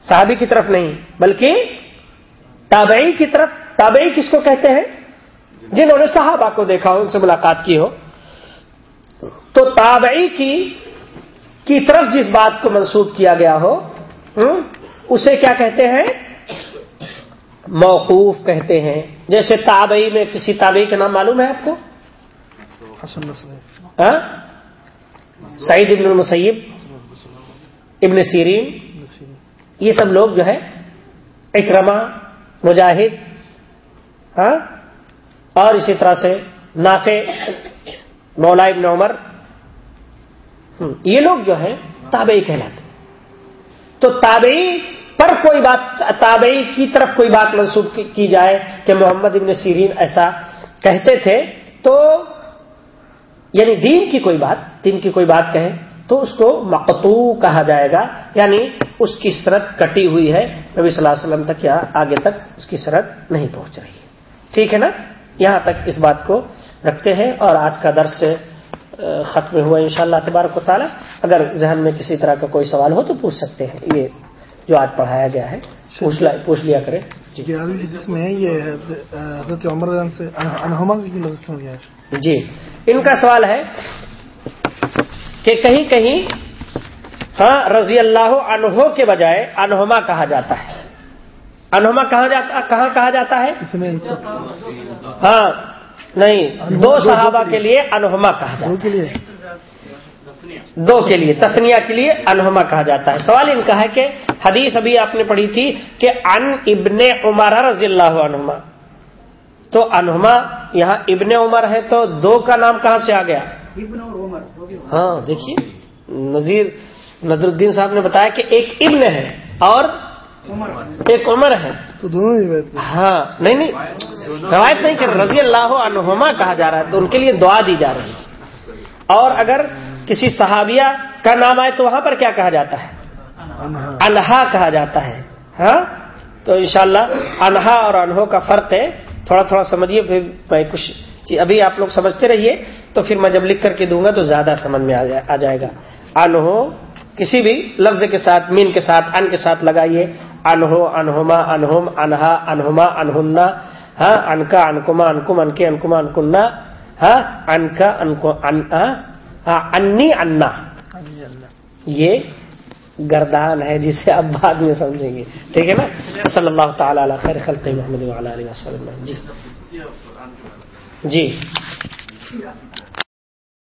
صحابی کی طرف نہیں، بلکہ تابعی کی طرف۔ تابعی کس کو کہتے ہیں؟ جنہوں نے صحابہ کو دیکھا ہو ان سے ملاقات کی ہو۔ تو تابعی کی کی طرف جس بات کو منسوخ کیا گیا ہو اسے کیا کہتے ہیں؟ موقوف کہتے ہیں۔ جیسے تابعی میں کسی تابعی کا نام معلوم ہے آپ کو؟ حسن ہاں؟ سعید ابن المسیب ابن سیرین۔ یہ سب لوگ جو ہے اکرما مجاہد ہاں؟ اور اسی طرح سے نافع مولا ابن عمر۔ یہ لوگ جو ہیں تابعی کہلاتے تو تابعی پر کوئی بات، تابعی کی طرف کوئی بات منسوخ کی جائے کہ محمد ابن سیرین ایسا کہتے تھے، تو یعنی دین کی کوئی بات، دین کی کوئی بات کہے تو اس کو مقتو کہا جائے گا یعنی اس کی سرد کٹی ہوئی ہے، نبی صلی اللہ علیہ وسلم تک یا آگے تک اس کی سرد نہیں پہنچ رہی ہے۔ ٹھیک ہے نا؟ یہاں تک اس بات کو رکھتے ہیں اور آج کا درس سے ختم ہوا ان شاء اللہ تبارک و تعالیٰ۔ اگر ذہن میں کسی طرح کا کوئی سوال ہو تو پوچھ سکتے ہیں۔ یہ جو آج پڑھایا گیا ہے پوچھ لیا کریں۔ میں یہ حضرت عمر سے جی۔ ان کا سوال ہے کہ کہیں کہیں ہاں رضی اللہ عنہ کے بجائے انہما کہا جاتا ہے۔ انہما کہاں جاتا کہاں کہا جاتا ہے؟ ہاں۔ نہیں دو صحابہ کے لیے انہما کہا جاتا ہے۔ دو کے لیے تسنیا کے لیے انہما کہا جاتا ہے۔ سوال ان کا ہے کہ حدیث ابھی آپ نے پڑھی تھی کہ ان ابن عمر رضی اللہ عنہما۔ تو انہما یہاں ابن عمر ہے تو دو کا نام کہاں سے آ گیا؟ ہاں دیکھیے نذیر نظر الدین صاحب نے بتایا کہ ایک ابن ہے اور ایک عمر ہے۔ تو دونوں ہاں نہیں نہیں روایت نہیں کہ رضی اللہ عنہما کہا جا رہا ہے تو ان کے لیے دعا دی جا رہی ہے۔ اور اگر کسی صحابیہ کا نام آئے تو وہاں پر کیا کہا جاتا ہے؟ انہا۔ کہا جاتا ہے۔ ہاں؟ تو انشاءاللہ انہا اور انہو کا فرق ہے۔ تھوڑا تھوڑا سمجھیے پھر میں کچھ ابھی آپ لوگ سمجھتے رہیے تو پھر میں جب لکھ کر کے دوں گا تو زیادہ سمجھ میں آ جائے گا۔ انہو کسی بھی لفظ کے ساتھ مین کے ساتھ، ان کے ساتھ لگائیے۔ انہو، انہما، انہم، انہا، انہما، انہنا۔ ہاں ان کا انکما، انکم ان کے انکما، انکنا۔ ہاں ان کا ہاں انی، انا۔ یہ گردان ہے جسے اب بعد میں سمجھیں گے۔ ٹھیک ہے نا؟ صلی اللہ تعالی علی خیر خلق محمد علیہ وسلم۔ جی۔ جی۔